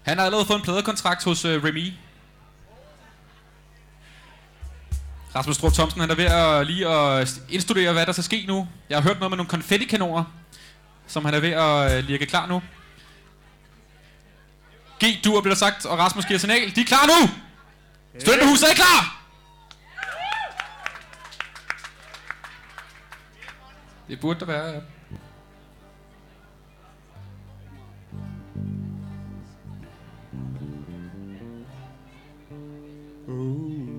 Han har allerede fået en pladekontrakt hos øh, Remy. Rasmus Strup Thomsen, han er ved at lige at øh, indstudere, hvad der skal ske nu. Jeg har hørt noget med nogle konfettikanoner, som han er ved at øh, klar nu. G-dur bliver der sagt, og Rasmus giver signal. De er klar nu! Støttehuset er klar! Det burde der være, ja. I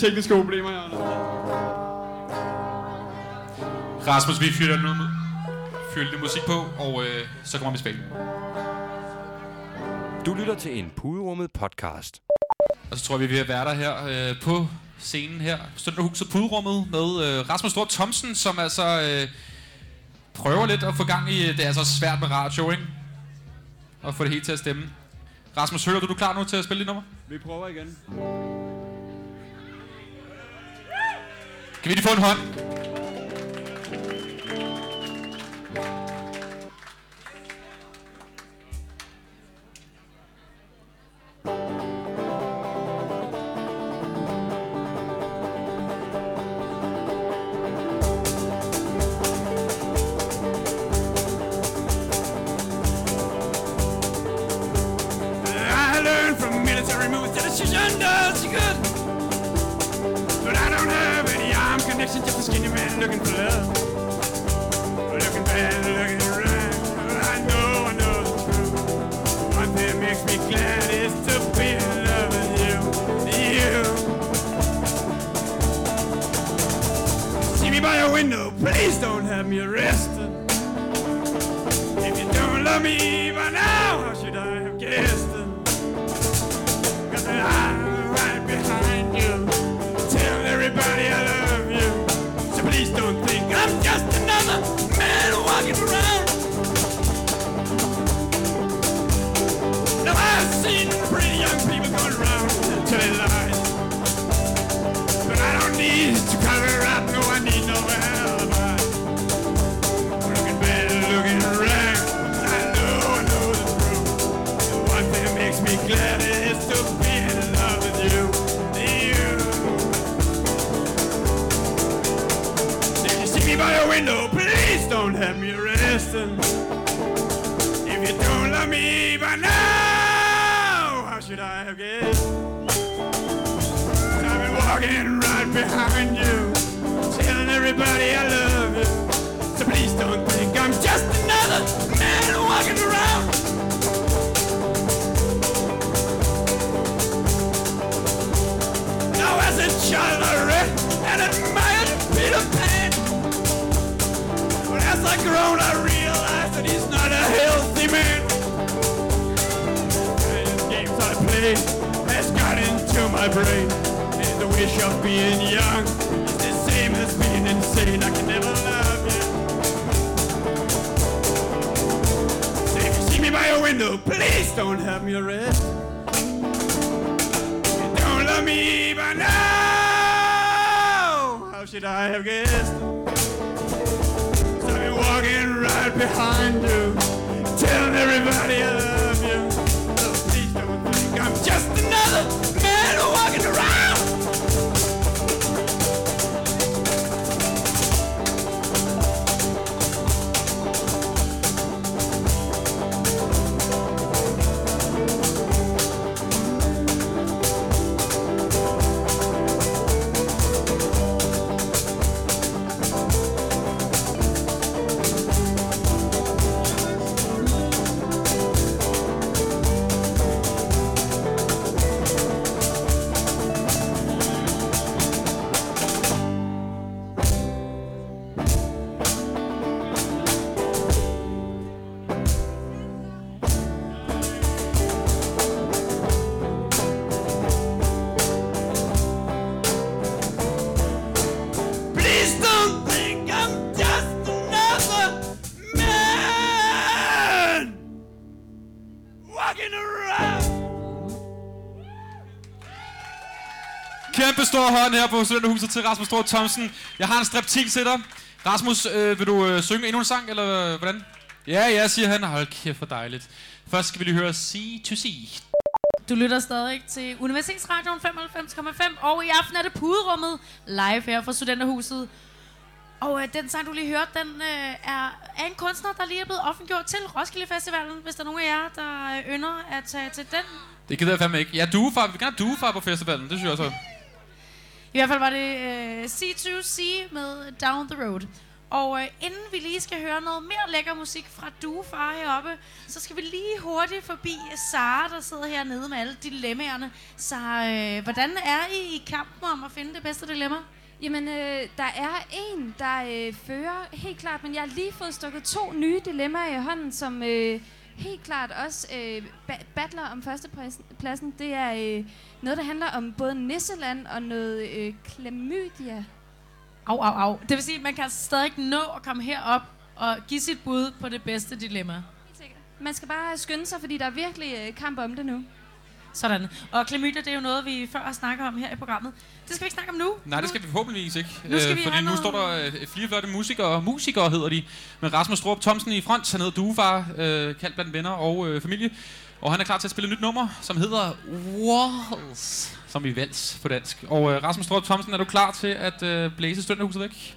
tekniske problemer, Jørgen. Rasmus, vi fylder noget fylder lidt musik på, og øh, så kommer vi tilbage. Du lytter til en Puderummet podcast. Og så tror jeg, vi er ved at være der her øh, på scenen her. Studenterhuset Puderummet med øh, Rasmus Stor Thomsen, som altså øh, prøver lidt at få gang i... Det er altså svært med radio, ikke? At få det hele til at stemme. Rasmus, hører du, du er klar nu til at spille dit nummer? Vi prøver igen. Kan vi lige få en hånd? Looking for love. Looking bad, looking right. I know, I know the truth. One thing makes me glad is to be with you, you. See me by a window, please don't have me arrested. If you don't love me by now, arrested. If you don't love me by now, how should I have guessed? I've been walking right behind you, telling everybody I love you. So please don't think I'm just another man walking around. Now as a child play has got into my brain. And the wish of being young is the same as being insane. I can never love you. So if you see me by a window, please don't have me arrest. You don't love me by now. How should I have guessed? So I've been walking right behind you, telling everybody I love stor hånd her på Studenterhuset til Rasmus Stor Thomsen. Jeg har en streptil til dig. Rasmus, øh, vil du øh, synge endnu en sang, eller øh, hvordan? Ja, ja, siger han. Hold kæft, for dejligt. Først skal vi lige høre C to C. Du lytter stadig til Universitetsradioen 95,5, og i aften er det Puderummet live her fra Studenterhuset. Og øh, den sang, du lige hørte, den øh, er af en kunstner, der lige er blevet offentliggjort til Roskilde Festivalen. Hvis der er nogen af jer, der øh, ynder at tage til den. Det gider jeg fandme ikke. Ja, duefar. Vi vil gerne have duefar på festivalen. Det synes jeg også. I hvert fald var det øh, C2C med Down the Road. Og øh, inden vi lige skal høre noget mere lækker musik fra Duefar heroppe, så skal vi lige hurtigt forbi Sara, der sidder hernede med alle dilemmaerne. Så øh, hvordan er I i kampen om at finde det bedste dilemma? Jamen, øh, der er en, der øh, fører helt klart, men jeg har lige fået stukket to nye dilemmaer i hånden, som øh, helt klart også øh, ba- battler om førstepladsen. Det er øh, noget, der handler om både Nisseland og noget øh, klamydia. Au, au, au. Det vil sige, at man kan stadig nå at komme herop og give sit bud på det bedste dilemma. Man skal bare skynde sig, fordi der er virkelig øh, kamp om det nu. Sådan. Og klamydia, det er jo noget, vi før har snakket om her i programmet. Det skal vi ikke snakke om nu. Nej, det skal vi forhåbentligvis ikke. Nu skal vi fordi nu står der øh, flere flotte musikere, musikere hedder de, med Rasmus Strup Thomsen i front. Han hedder Duefar, øh, kaldt blandt venner og øh, familie. Og han er klar til at spille et nyt nummer, som hedder Walls, som i vals på dansk. Og øh, Rasmus Strup Thomsen, er du klar til at øh, blæse studenterhuset væk?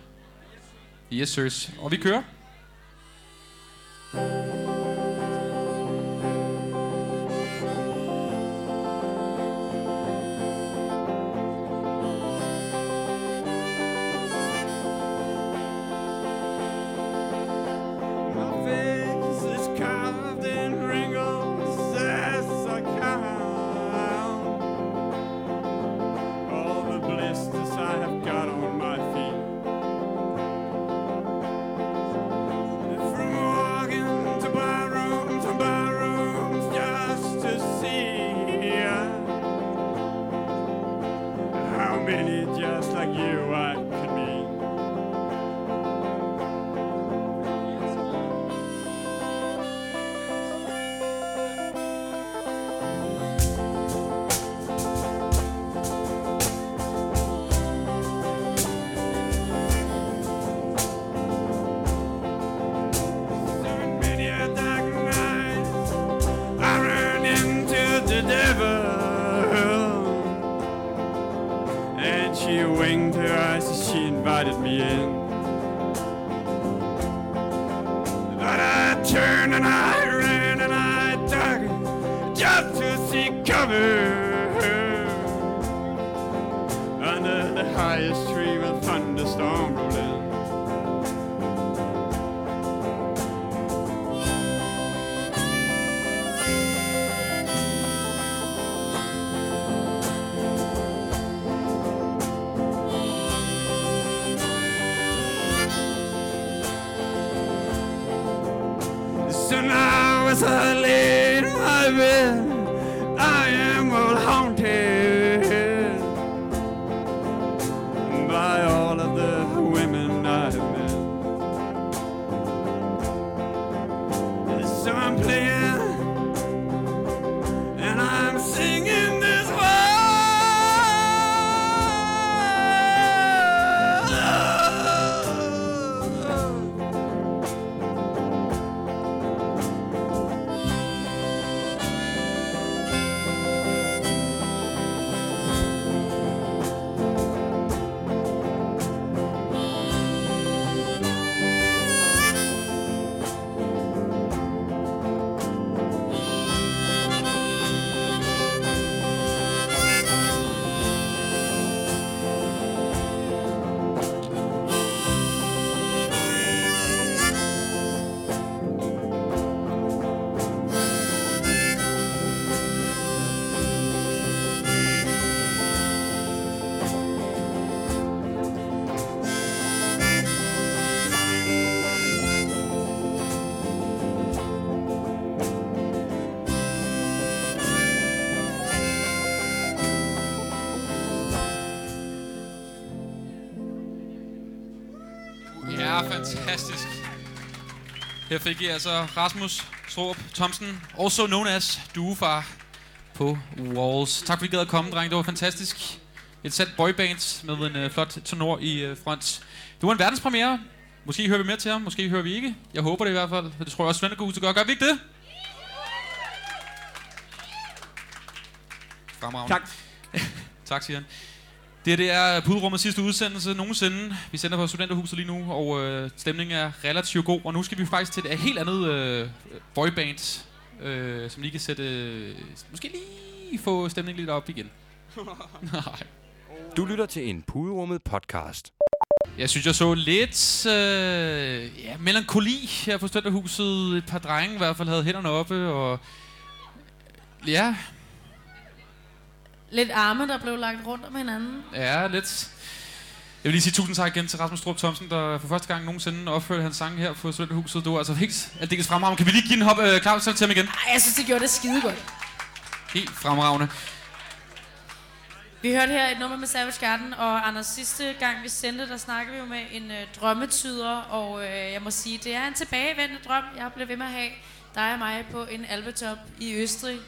Yes, sirs. Og vi kører. My fantastisk. Her fik I altså Rasmus Stroop Thomsen, also known as Duefar, på Walls. Tak fordi I gad at komme, dreng. Det var fantastisk. Et sæt boyband med en uh, flot tenor i uh, front. Det var en verdenspremiere. Måske hører vi mere til ham, måske hører vi ikke. Jeg håber det i hvert fald. Det tror jeg også, Svenderhuset gør. Gør vi ikke det? Fremragende. Tak. tak, siger han. Det, det er Puderummets sidste udsendelse nogensinde. Vi sender på Studenterhuset lige nu, og øh, stemningen er relativt god. Og nu skal vi faktisk til et helt andet øh, boyband, øh, som lige kan sætte... Øh, måske lige få stemningen lidt op igen. Nej. Du lytter til en Puderummet podcast. Jeg synes, jeg så lidt øh, ja, melankoli her på Studenterhuset. Et par drenge i hvert fald havde hænderne oppe, og... Ja, Lidt arme, der blev lagt rundt om hinanden. Ja, lidt. Jeg vil lige sige tusind tak igen til Rasmus Strup Thomsen, der for første gang nogensinde opførte hans sang her på Studenterhuset. Det var altså helt aldeles fremragende. Kan vi lige give en hop, øh, Claus, til ham igen? Ej, jeg synes, det gjorde det skide godt. Helt fremragende. Vi hørte her et nummer med Savage Garden, og Anders, sidste gang vi sendte, der snakkede vi jo med en øh, drømmetyder, og øh, jeg må sige, det er en tilbagevendende drøm, jeg blev ved med at have. Dig og mig på en alpetop i Østrig.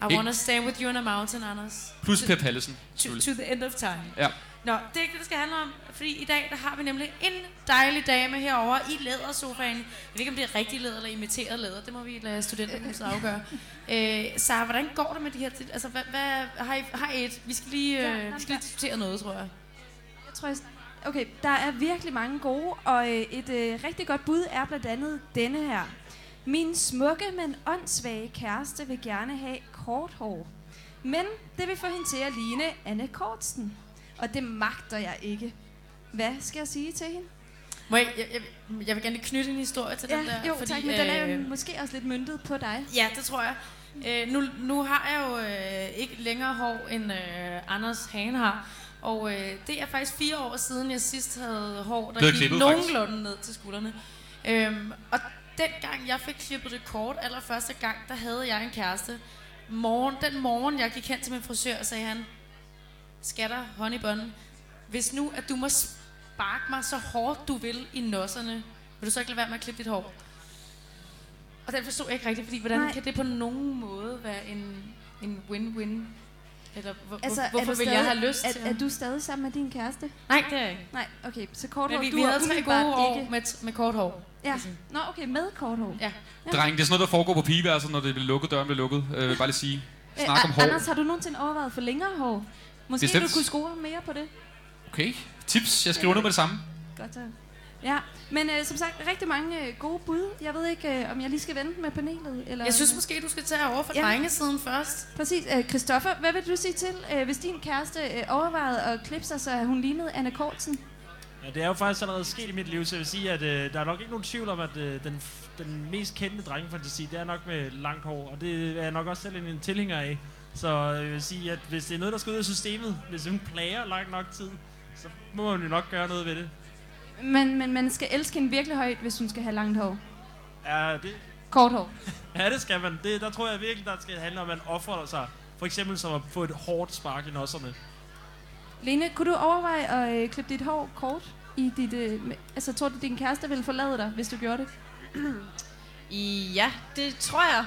I Helt- wanna stand with you on a mountain, Anders. Plus Per Pallesen. To, to the end of time. Ja. Nå, det er ikke det, det skal handle om, fordi i dag der har vi nemlig en dejlig dame herover i lædersofaen. Jeg ved ikke, om det er rigtig læder eller imiteret læder. Det må vi lade studenterhuset afgøre. Øh, Sara, hvordan går det med de her... Altså, hvad, hvad har, I, har I et... Vi skal lige, Ja, øh, vi skal lige diskutere noget, tror jeg. Jeg tror, jeg... Okay, der er virkelig mange gode, og øh, et øh, rigtig godt bud er blandt andet denne her. Min smukke, men åndssvage kæreste vil gerne have kort hår. Men det vil få hende til at ligne Anne Kortsen. Og det magter jeg ikke. Hvad skal jeg sige til hende? Må jeg, jeg, jeg, jeg vil gerne lige knytte en historie til Ja, den der. jo, fordi, tak, men den er jo måske også lidt myntet på dig. Ja, det tror jeg. Øh, nu, nu har jeg jo øh, ikke længere hår, end øh, Anders Hane har. Og øh, det er faktisk fire år siden, jeg sidst havde hår, der gik nogenlunde ned til skuldrene. Øhm, og dengang jeg fik klippet det kort, allerførste gang, der havde jeg en kæreste. Morgen, den morgen, jeg gik hen til min frisør, sagde han, skatter, honey bun, hvis nu, at du må sparke mig så hårdt, du vil i nosserne, vil du så ikke lade være med at klippe dit hår? Og den forstod jeg ikke rigtigt, fordi hvordan. Nej. kan det på nogen måde være en, en win-win? Eller hvor, Altså, hvor, hvorfor vil jeg have lyst er, til er du stadig sammen med din kæreste? Nej, det er jeg ikke. Nej, okay. Så kort hår, vi, du vi har havde tre gode år ikke... med, med kort hår. Ja. Nå, okay, med kort hår. Ja. Dreng, det er sådan noget, der foregår på pigeværelset, når det bliver lukket, døren bliver lukket. Øh, vil bare lige sige. Øh, Snak om A- hår. Anders, har du nogensinde overvejet for længere hår? Måske Bestemt. du kunne score mere på det? Okay. Tips. Jeg skriver ned med det samme. Godt så. Ja, men øh, som sagt, rigtig mange øh, gode bud. Jeg ved ikke, øh, om jeg lige skal vente med panelet. Eller Jeg synes måske, du skal tage over for drengesiden først. Præcis. Øh, Christoffer, hvad vil du sige til, øh, hvis din kæreste øh, overvejede at klippe sig, så hun lignede Anna Kortsen? Ja, det er jo faktisk allerede sket i mit liv, så jeg vil sige, at øh, der er nok ikke nogen tvivl om, at øh, den, den mest kendte drengefantasi, det er nok med langt hår, og det er jeg nok også selv en, en tilhænger af. Så jeg vil sige, at hvis det er noget, der skal ud af systemet, hvis hun plager lang nok tid, så må man jo nok gøre noget ved det. Men, men man skal elske hende virkelig højt, hvis hun skal have langt hår. Ja, det, Kort hår. ja, det skal man. Det, der tror jeg virkelig, der skal handle om, at man offrer sig. For eksempel som at få et hårdt spark i nosserne. Lene, kunne du overveje at øh, klippe dit hår kort? I dit, øh, altså, tror du, din kæreste ville forlade dig, hvis du gjorde det? I, ja, det tror jeg.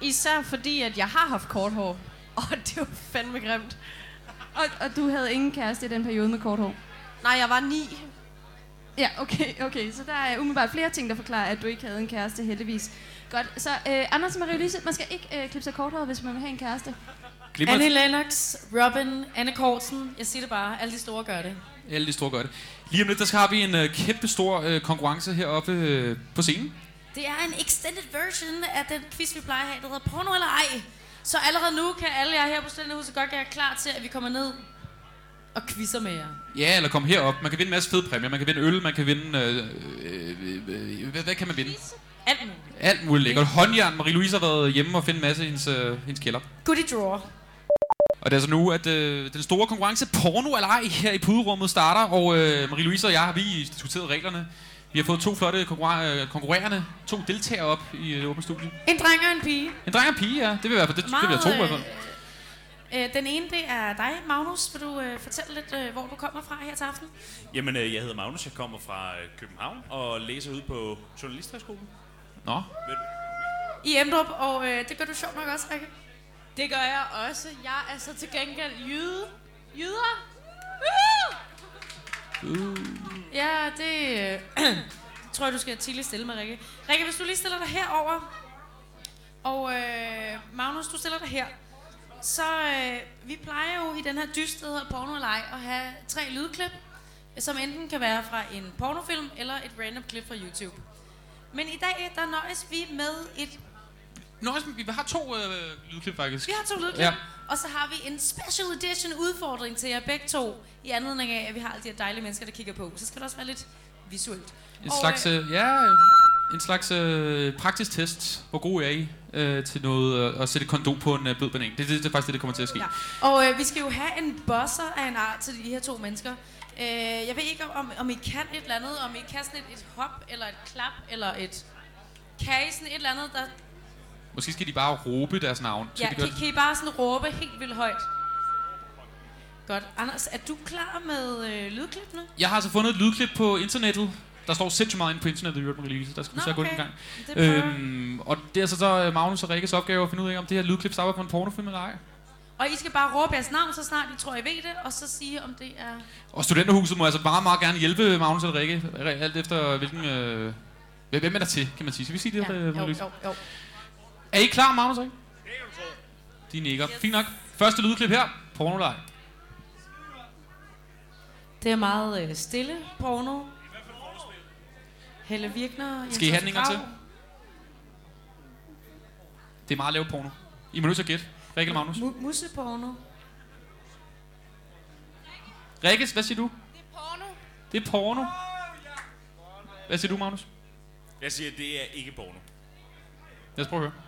Især fordi, at jeg har haft kort hår. Og det var fandme grimt. Og, og du havde ingen kæreste i den periode med kort hår? Nej, jeg var ni. Ja, okay, okay. Så der er umiddelbart flere ting, der forklarer, at du ikke havde en kæreste, heldigvis. Godt. Så øh, Anders og Marie Lise, man skal ikke øh, klippe sig korthåret, hvis man vil have en kæreste. Annie Lennox, Robin, Anne Kortsen. Jeg siger det bare. Alle de store gør det. Alle de store gør det. Lige om lidt, der skal har vi en øh, kæmpe stor øh, konkurrence heroppe øh, på scenen. Det er en extended version af den quiz, vi plejer at have, der hedder Porno eller ej. Så allerede nu kan alle jer her på Studenterhuset godt gøre klar til, at vi kommer ned og quizzer med jer. Ja, eller kom herop. Man kan vinde en masse fede præmier. Man kan vinde øl, man kan vinde... Øh, øh, øh, hvad, hvad kan man vinde? Alt muligt. Alt muligt lækkert. Håndjern. Marie-Louise har været hjemme og finde en masse i hendes, øh, hendes kælder. Goodie drawer. Og det er altså nu, at øh, den store konkurrence porno eller ej her i puderummet starter, og øh, Marie-Louise og jeg har vi diskuteret reglerne. Vi har fået to flotte øh, konkurrerende, to deltagere op i øh, åbent studie. En dreng og en pige. En dreng og en pige, ja. Det vil fald, det, det vil jeg tro i hvert fald. Øh, den ene, det er dig, Magnus. Vil du øh, fortælle lidt, øh, hvor du kommer fra her til aften? Jamen, øh, jeg hedder Magnus, jeg kommer fra øh, København og læser ud på Journalisthøjskolen. Nå. I Emdrup, og øh, det gør du sjovt nok også, Rikke. Det gør jeg også. Jeg er så til gengæld jyde. Jyder? Uh. Ja, det øh, tror jeg, du skal tidligt stille med, Rikke. Rikke, hvis du lige stiller dig herover og øh, Magnus, du stiller dig her, så øh, vi plejer jo i den her dyst, der hedder Porno eller ej, at have tre lydklip, som enten kan være fra en pornofilm eller et random klip fra YouTube. Men i dag, der nøjes vi med et... Nøjes, vi har to øh, lydklip faktisk. Vi har to lydklip, Ja. og så har vi en special edition udfordring til jer begge to, i anledning af, at vi har alle de her dejlige mennesker, der kigger på. Så skal det også være lidt visuelt. En Og, slags, øh, øh, ja, en slags øh, praktisk test. Hvor god er I øh, til noget øh, at sætte kondom på en øh, blød banan? Det, det, det er faktisk det, der kommer til at ske. Ja. Og øh, vi skal jo have en bosser af en art til de her to mennesker. Øh, jeg ved ikke, om, om I kan et eller andet, om I kan sådan et, et hop, eller et klap, eller et... Kan I sådan et eller andet, der... Måske skal de bare råbe deres navn. Ja, de kan, kan I bare sådan råbe helt vildt højt? Godt. Anders, er du klar med øh, lydklippene? Jeg har altså fundet et lydklip på internettet. Der står sindssygt meget inde på internettet, i øvrigt, Marie-Louise. Der skal vi Nå, så gå okay. en gang. Øhm, og det er altså så øh, Magnus og Rikkes opgave at finde ud af, om det her lydklip stammer fra en pornofilm eller ej. Og I skal bare råbe jeres navn, så snart I tror, I ved det, og så sige, om det er... Og studenterhuset må altså meget, meget gerne hjælpe Magnus eller Rikke, alt efter hvilken... Øh, hvem er der til, kan man sige. Skal vi sige det, Ja, øh, jo, jo, jo. Er I klar, Magnus og Rikke? De nikker. Fint nok. Første lydklip her. Pornolej. Det er meget øh, stille porno. Helle Virkner. Skal I have den en gang til? Det er meget lav porno. I må nødt til at gætte. Rikke eller Magnus? Mu- musseporno. Rikkes, hvad siger du? Det er porno. Det er porno. Hvad siger du, Magnus? Jeg siger, det er ikke porno. Lad os prøve at høre.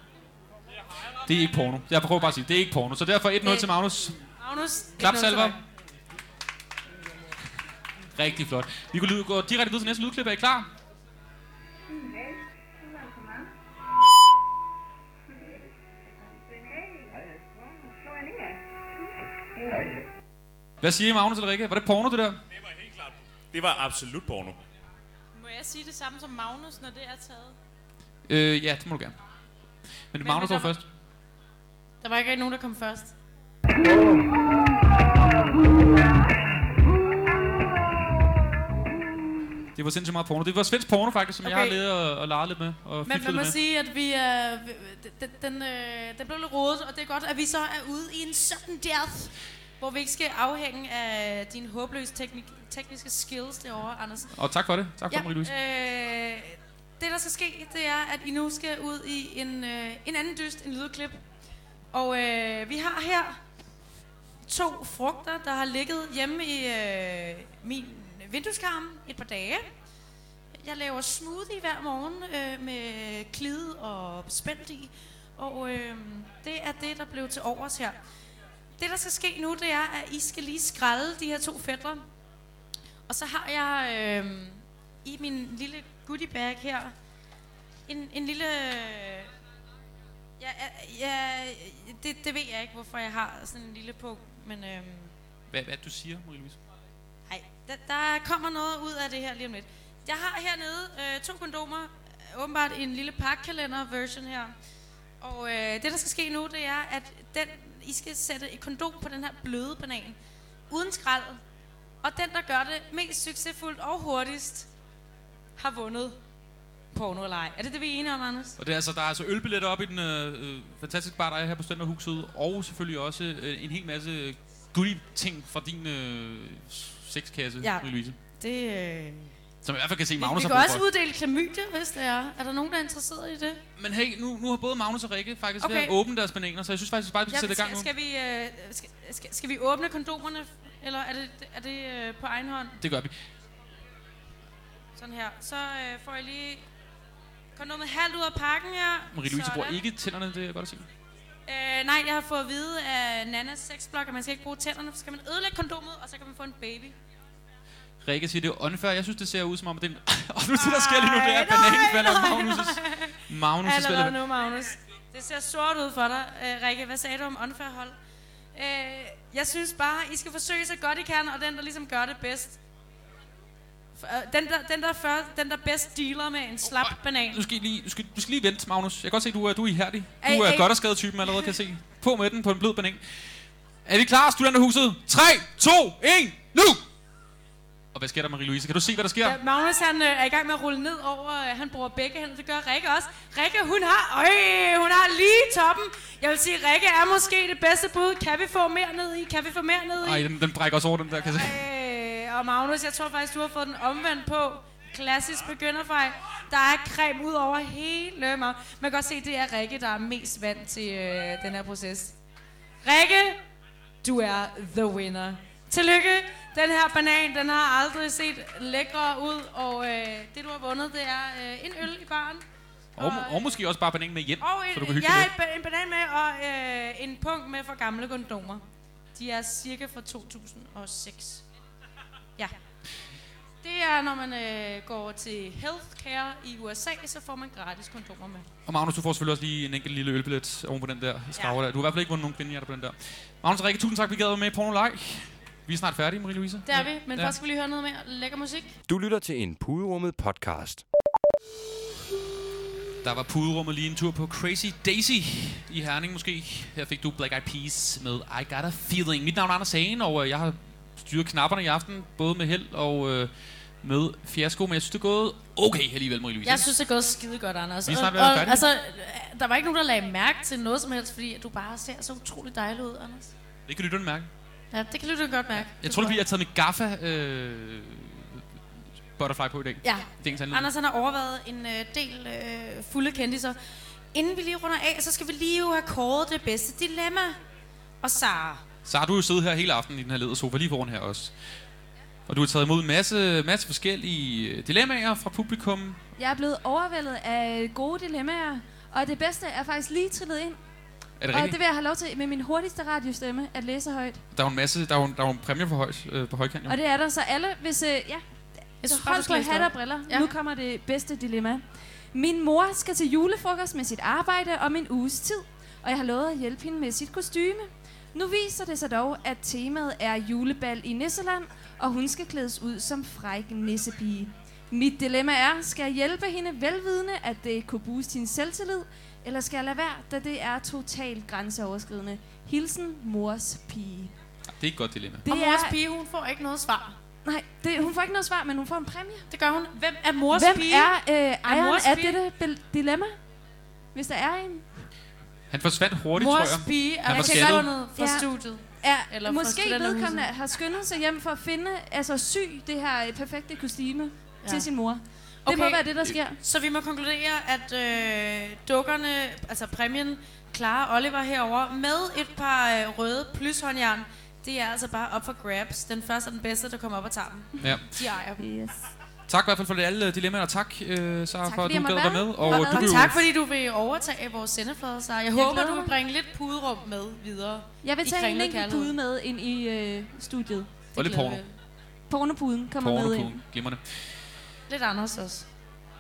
Det er ikke porno. Jeg prøver bare at sige, det er ikke porno. Så derfor 1-0 Det- til Magnus. Magnus. Klap 1-0 til salver. dig. Rigtig flot. Vi går, lyd- går direkte ud til næste lydklip. Er I klar? Hvad siger I, Magnus eller Rikke? Var det porno, det der? Det var absolut porno. Må jeg sige det samme som Magnus, når det er taget? Øh, ja, det må du gerne. Men Men- Magnus men var der var- først. Der var ikke nogen, der kom først. Det var sindssygt meget porno. Det var svensk porno faktisk, som okay. jeg har ledet og, og leget lidt med. Og Men man må med. sige, at vi er, den, den, øh, den blev lidt rodet, og det er godt, at vi så er ude i en sudden death. hvor vi ikke skal afhænge af dine håbløse teknik, tekniske skills derovre, Anders. Og tak for det. Tak for ja, det, Marie-Louise. øh, det, der skal ske, det er, at I nu skal ud i en, øh, en anden dyst, en lydklip. Og øh, vi har her to frugter, der har ligget hjemme i øh, min Øh, vindueskarmen et par dage. Jeg laver smoothie hver morgen øh, med klide og spændt i. Og øh, det er det, der blev til overs her. Det, der skal ske nu, det er, at I skal lige skralde de her to fætter. Og så har jeg øh, i min lille goodie bag her en, en lille... Ja, ja det, det ved jeg ikke, hvorfor jeg har sådan en lille på, men... Øh, Hvad, hvad du siger, Marie-Louise? Der, der kommer noget ud af det her lige om lidt. Jeg har hernede øh, to kondomer, åbenbart en lille pakkalender-version her. Og øh, det, der skal ske nu, det er, at den, I skal sætte et kondom på den her bløde banan, uden skrald. Og den, der gør det mest succesfuldt og hurtigst, har vundet porno eller ej. Er det det, vi er enige om, Anders? Og det er altså, der er altså ølbilletter op i den øh, øh, fantastiske bar, der er her på Stænderhuset, og selvfølgelig også øh, en hel masse goodie-ting fra din øh, sexkasse, Ja. ja. Louise. Det, øh... Som i hvert fald kan se, Vi, Magnus vi har kan også for. uddele klamydia, hvis det er. Er der nogen, der er interesseret i det? Men hey, nu, nu har både Magnus og Rikke faktisk okay. ved at åbne deres bananer, så jeg synes faktisk, bare, vi skal sætte i gang nu. skal, vi, øh, skal, skal, skal vi åbne kondomerne, eller er det, er det øh, på egen hånd? Det gør vi. Sådan her. Så øh, får jeg lige kondomet halvt ud af pakken her. Marie-Louise bruger ikke tænderne, det er godt at sige. Øh, nej, jeg har fået at vide af Nannas sexblog, at man skal ikke bruge tænderne, for så skal man ødelægge kondomet, og så kan man få en baby. Rikke siger, det er unfair. Jeg synes, det ser ud som om, at det er en... og nu det, der sker lige nu, det er, bananen falder Magnus' Magnus' Allerede nu, Magnus. Det ser sort ud for dig. Øh, Rikke, hvad sagde du om unfair hold? Øh, jeg synes bare, I skal forsøge så godt I kan, og den, der ligesom gør det bedst. Øh, Den der, den, der, før, den, der bedst dealer med en slap banan. Nu skal lige, du skal, du skal lige vente, Magnus. Jeg kan godt se, du er, du er ihærdig. Du Ej, er ej. godt og skadet typen allerede, kan jeg se. På med den på en blød banan. Er vi klar, studenterhuset? 3, 2, 1, nu! Og hvad sker der, Marie-Louise? Kan du se, hvad der sker? Ja, Magnus han øh, er i gang med at rulle ned over, øh, han bruger begge hænder, det gør Rikke også. Rikke, hun har, øj, hun har lige toppen. Jeg vil sige, Rikke er måske det bedste bud. Kan vi få mere ned i? Kan vi få mere ned i? Ej, den, den brækker også over den der, kan jeg se. Øh, og Magnus, jeg tror faktisk, du har fået den omvendt på. Klassisk begynderfejl. Der er creme ud over hele mig. Man kan godt se, det er Rikke, der er mest vant til øh, den her proces. Rikke, du er the winner. Tillykke. Den her banan, den har aldrig set lækre ud, og øh, det du har vundet, det er øh, en øl i baren. Og, og måske også bare bananen med hjem, Og så du kan en, hygge ja, dig en, en banan med, og øh, en punkt med for gamle kondomer. De er cirka fra 2006. Ja. Det er, når man øh, går til healthcare i USA, så får man gratis kondomer med. Og Magnus, du får selvfølgelig også lige en enkelt lille ølbillet oven på den der skraver ja. der. Du har i hvert fald ikke vundet nogen kvindehjerter på den der. Magnus og Rikke, tusind tak, vi gad være med i Porno Leg. Vi er snart færdige, Marie-Louise. Det er vi, men først skal vi lige høre noget mere lækker musik. Du lytter til en Puderummet podcast. Der var puderummet lige en tur på Crazy Daisy i Herning måske. Her fik du Black Eyed Peas med I Got A Feeling. Mit navn er Anders Hagen, og øh, jeg har styret knapperne i aften, både med held og øh, med fiasko, men jeg synes, det er gået okay alligevel, Marie-Louise. Jeg synes, det er gået skide godt, Anders. Vi og, og, færdige. altså, øh, der var ikke nogen, der lagde mærke til noget som helst, fordi du bare ser så utrolig dejlig ud, Anders. Det kan lytterne mærke. Ja, det kan lytterne godt mærke. Jeg tror, det fordi jeg har taget mit gaffa øh, butterfly på i dag. Ja, Det er Anders han har overvejet en øh, del øh, fulde kendiser. Inden vi lige runder af, så skal vi lige jo have kåret det bedste dilemma. Og Sara. Så har du jo siddet her hele aftenen i den her ledersofa lige foran her også. Og du har taget imod en masse, masse forskellige øh, dilemmaer fra publikum. Jeg er blevet overvældet af gode dilemmaer, og det bedste er faktisk lige trillet ind. Er det og rigtigt? det vil jeg have lov til med min hurtigste radiostemme at læse højt. Der er jo en masse, der er jo, der er jo en præmie på, højt, øh, på højkant. jo. Og det er der, så alle, hvis... Øh, ja, Jeg så hold skal på hat og briller. Ja. Ja. Nu kommer det bedste dilemma. Min mor skal til julefrokost med sit arbejde om en uges tid, og jeg har lovet at hjælpe hende med sit kostyme. Nu viser det sig dog, at temaet er julebal i Nisseland, og hun skal klædes ud som fræk nissepige. Mit dilemma er, skal jeg hjælpe hende velvidende, at det kunne booste hendes selvtillid, eller skal jeg lade være, da det er totalt grænseoverskridende. Hilsen mors pige. Det er ikke et godt dilemma. Det og mors pige, hun får ikke noget svar. Nej, det, hun får ikke noget svar, men hun får en præmie. Det gør hun. Hvem er mors Hvem pige? er øh, ejeren af dette dilemma? Hvis der er en. Han forsvandt hurtigt, Mors tror jeg. pige er Han var forsvundet fra Ja. studiet. Ja, Eller måske vedkommende har skyndet sig hjem for at finde, altså sy det her øh, perfekte kostyme ja. Til sin mor. Det okay. må være det, der sker. Så vi må konkludere, at øh, dukkerne, altså præmien, klarer Oliver herover med et par øh, røde plyshåndjern. Det er altså bare op for grabs. Den første og den bedste, der kommer op og tager dem. Ja. De ejer dem. Yes. Tak i hvert fald for det alle dilemmaer, og tak, øh, Sara, for at du gad være med. Og Og, du og tak fordi du vil overtage vores sendeflade, så jeg, jeg håber, du vil bringe lidt puderum med videre. Jeg vil tage en enkelt pude med ind i øh, studiet. Og lidt porno. Pornopuden kommer med ind. Pornopuden. Glimrende. Lidt Anders også.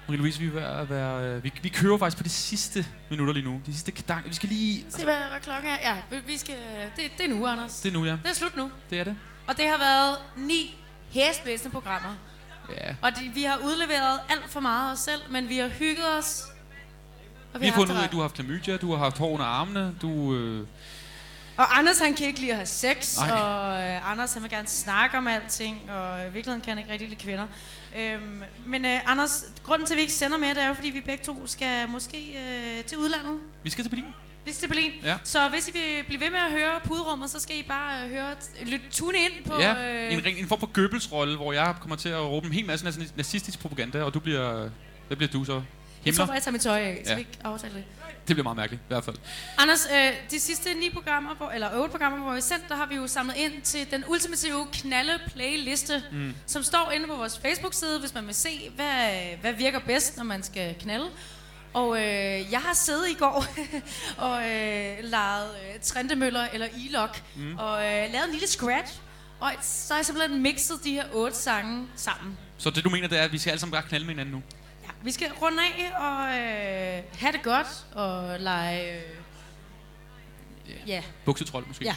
Marie-Louise, vi, er at være, øh, vi, vi kører faktisk på de sidste minutter lige nu. De sidste kadang. Vi skal lige... Se, hvad, hvad klokken er. Ja, vi- vi skal... Det, det er nu, Anders. Det er nu, ja. Det er slut nu. Det er det. Og det har været ni hæsblæsende programmer. Ja. Og det, vi har udleveret alt for meget af os selv, men vi har hygget os. Og Vi har haft fundet ud af, at du har haft klamydia, du har haft hår under armene, du... Øh, Og Anders, han kan ikke lide at have sex, Nej. og øh, Anders, han vil gerne snakke om alting, og i virkeligheden kan han ikke rigtig lide kvinder. Øhm, men øh, Anders, grunden til, at vi ikke sender mere, det er jo, fordi vi begge to skal måske øh, til udlandet. vi skal til Berlin. Berlin. Ja. Så hvis I vil blive ved med at høre puderummet, så skal I bare øh, høre, lytte, tune ind på... ja, øh, en, en form for Goebbels-rolle, hvor jeg kommer til at råbe en hel masse nazi- nazistisk propaganda, og du bliver... Hvad bliver du så? jeg tror bare, jeg tager mit tøj af, så Ja. vi ikke aftale det. Det bliver meget mærkeligt, i hvert fald. Anders, øh, de sidste ni programmer, hvor, eller otte programmer, hvor vi sendt, der har vi jo samlet ind til den ultimative knalle-playliste, Mm. som står inde på vores Facebook-side, hvis man vil se, hvad, hvad virker bedst, når man skal knalde. Og øh, jeg har siddet i går og øh, lejet øh, Trendemøller eller Elok, Mm. og øh, lavet en lille scratch, og så har jeg simpelthen mixet de her otte sange sammen. Så det du mener, det er, at vi skal alle sammen bare knalde med hinanden nu? Ja, vi skal runde af og øh, have det godt og lege... Øh, ja. Buksetrol måske? Ja.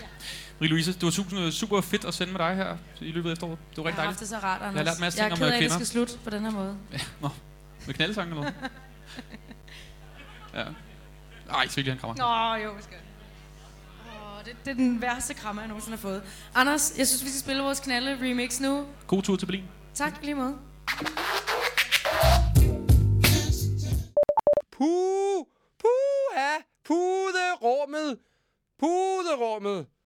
Marie-Louise, det var super, super fedt at sende med dig her i løbet af efteråret. Det var Jeg rigtig har haft dejligt. det så rart, Anders. Jeg har lært en masse jeg ting er om ked af, at det kvinder. skal slutte på den her måde. Ja, nå. Med knaldesang eller noget? Ja. Nej, ikke virkelig, han krammer. Nå, jo, vi skal. Åh, det, det er den værste krammer, jeg nogensinde har fået. Anders, jeg synes, vi skal spille vores knalle remix nu. God tur til Berlin. Tak, lige måde. Puh! Puh! Puderummet! Puderummet!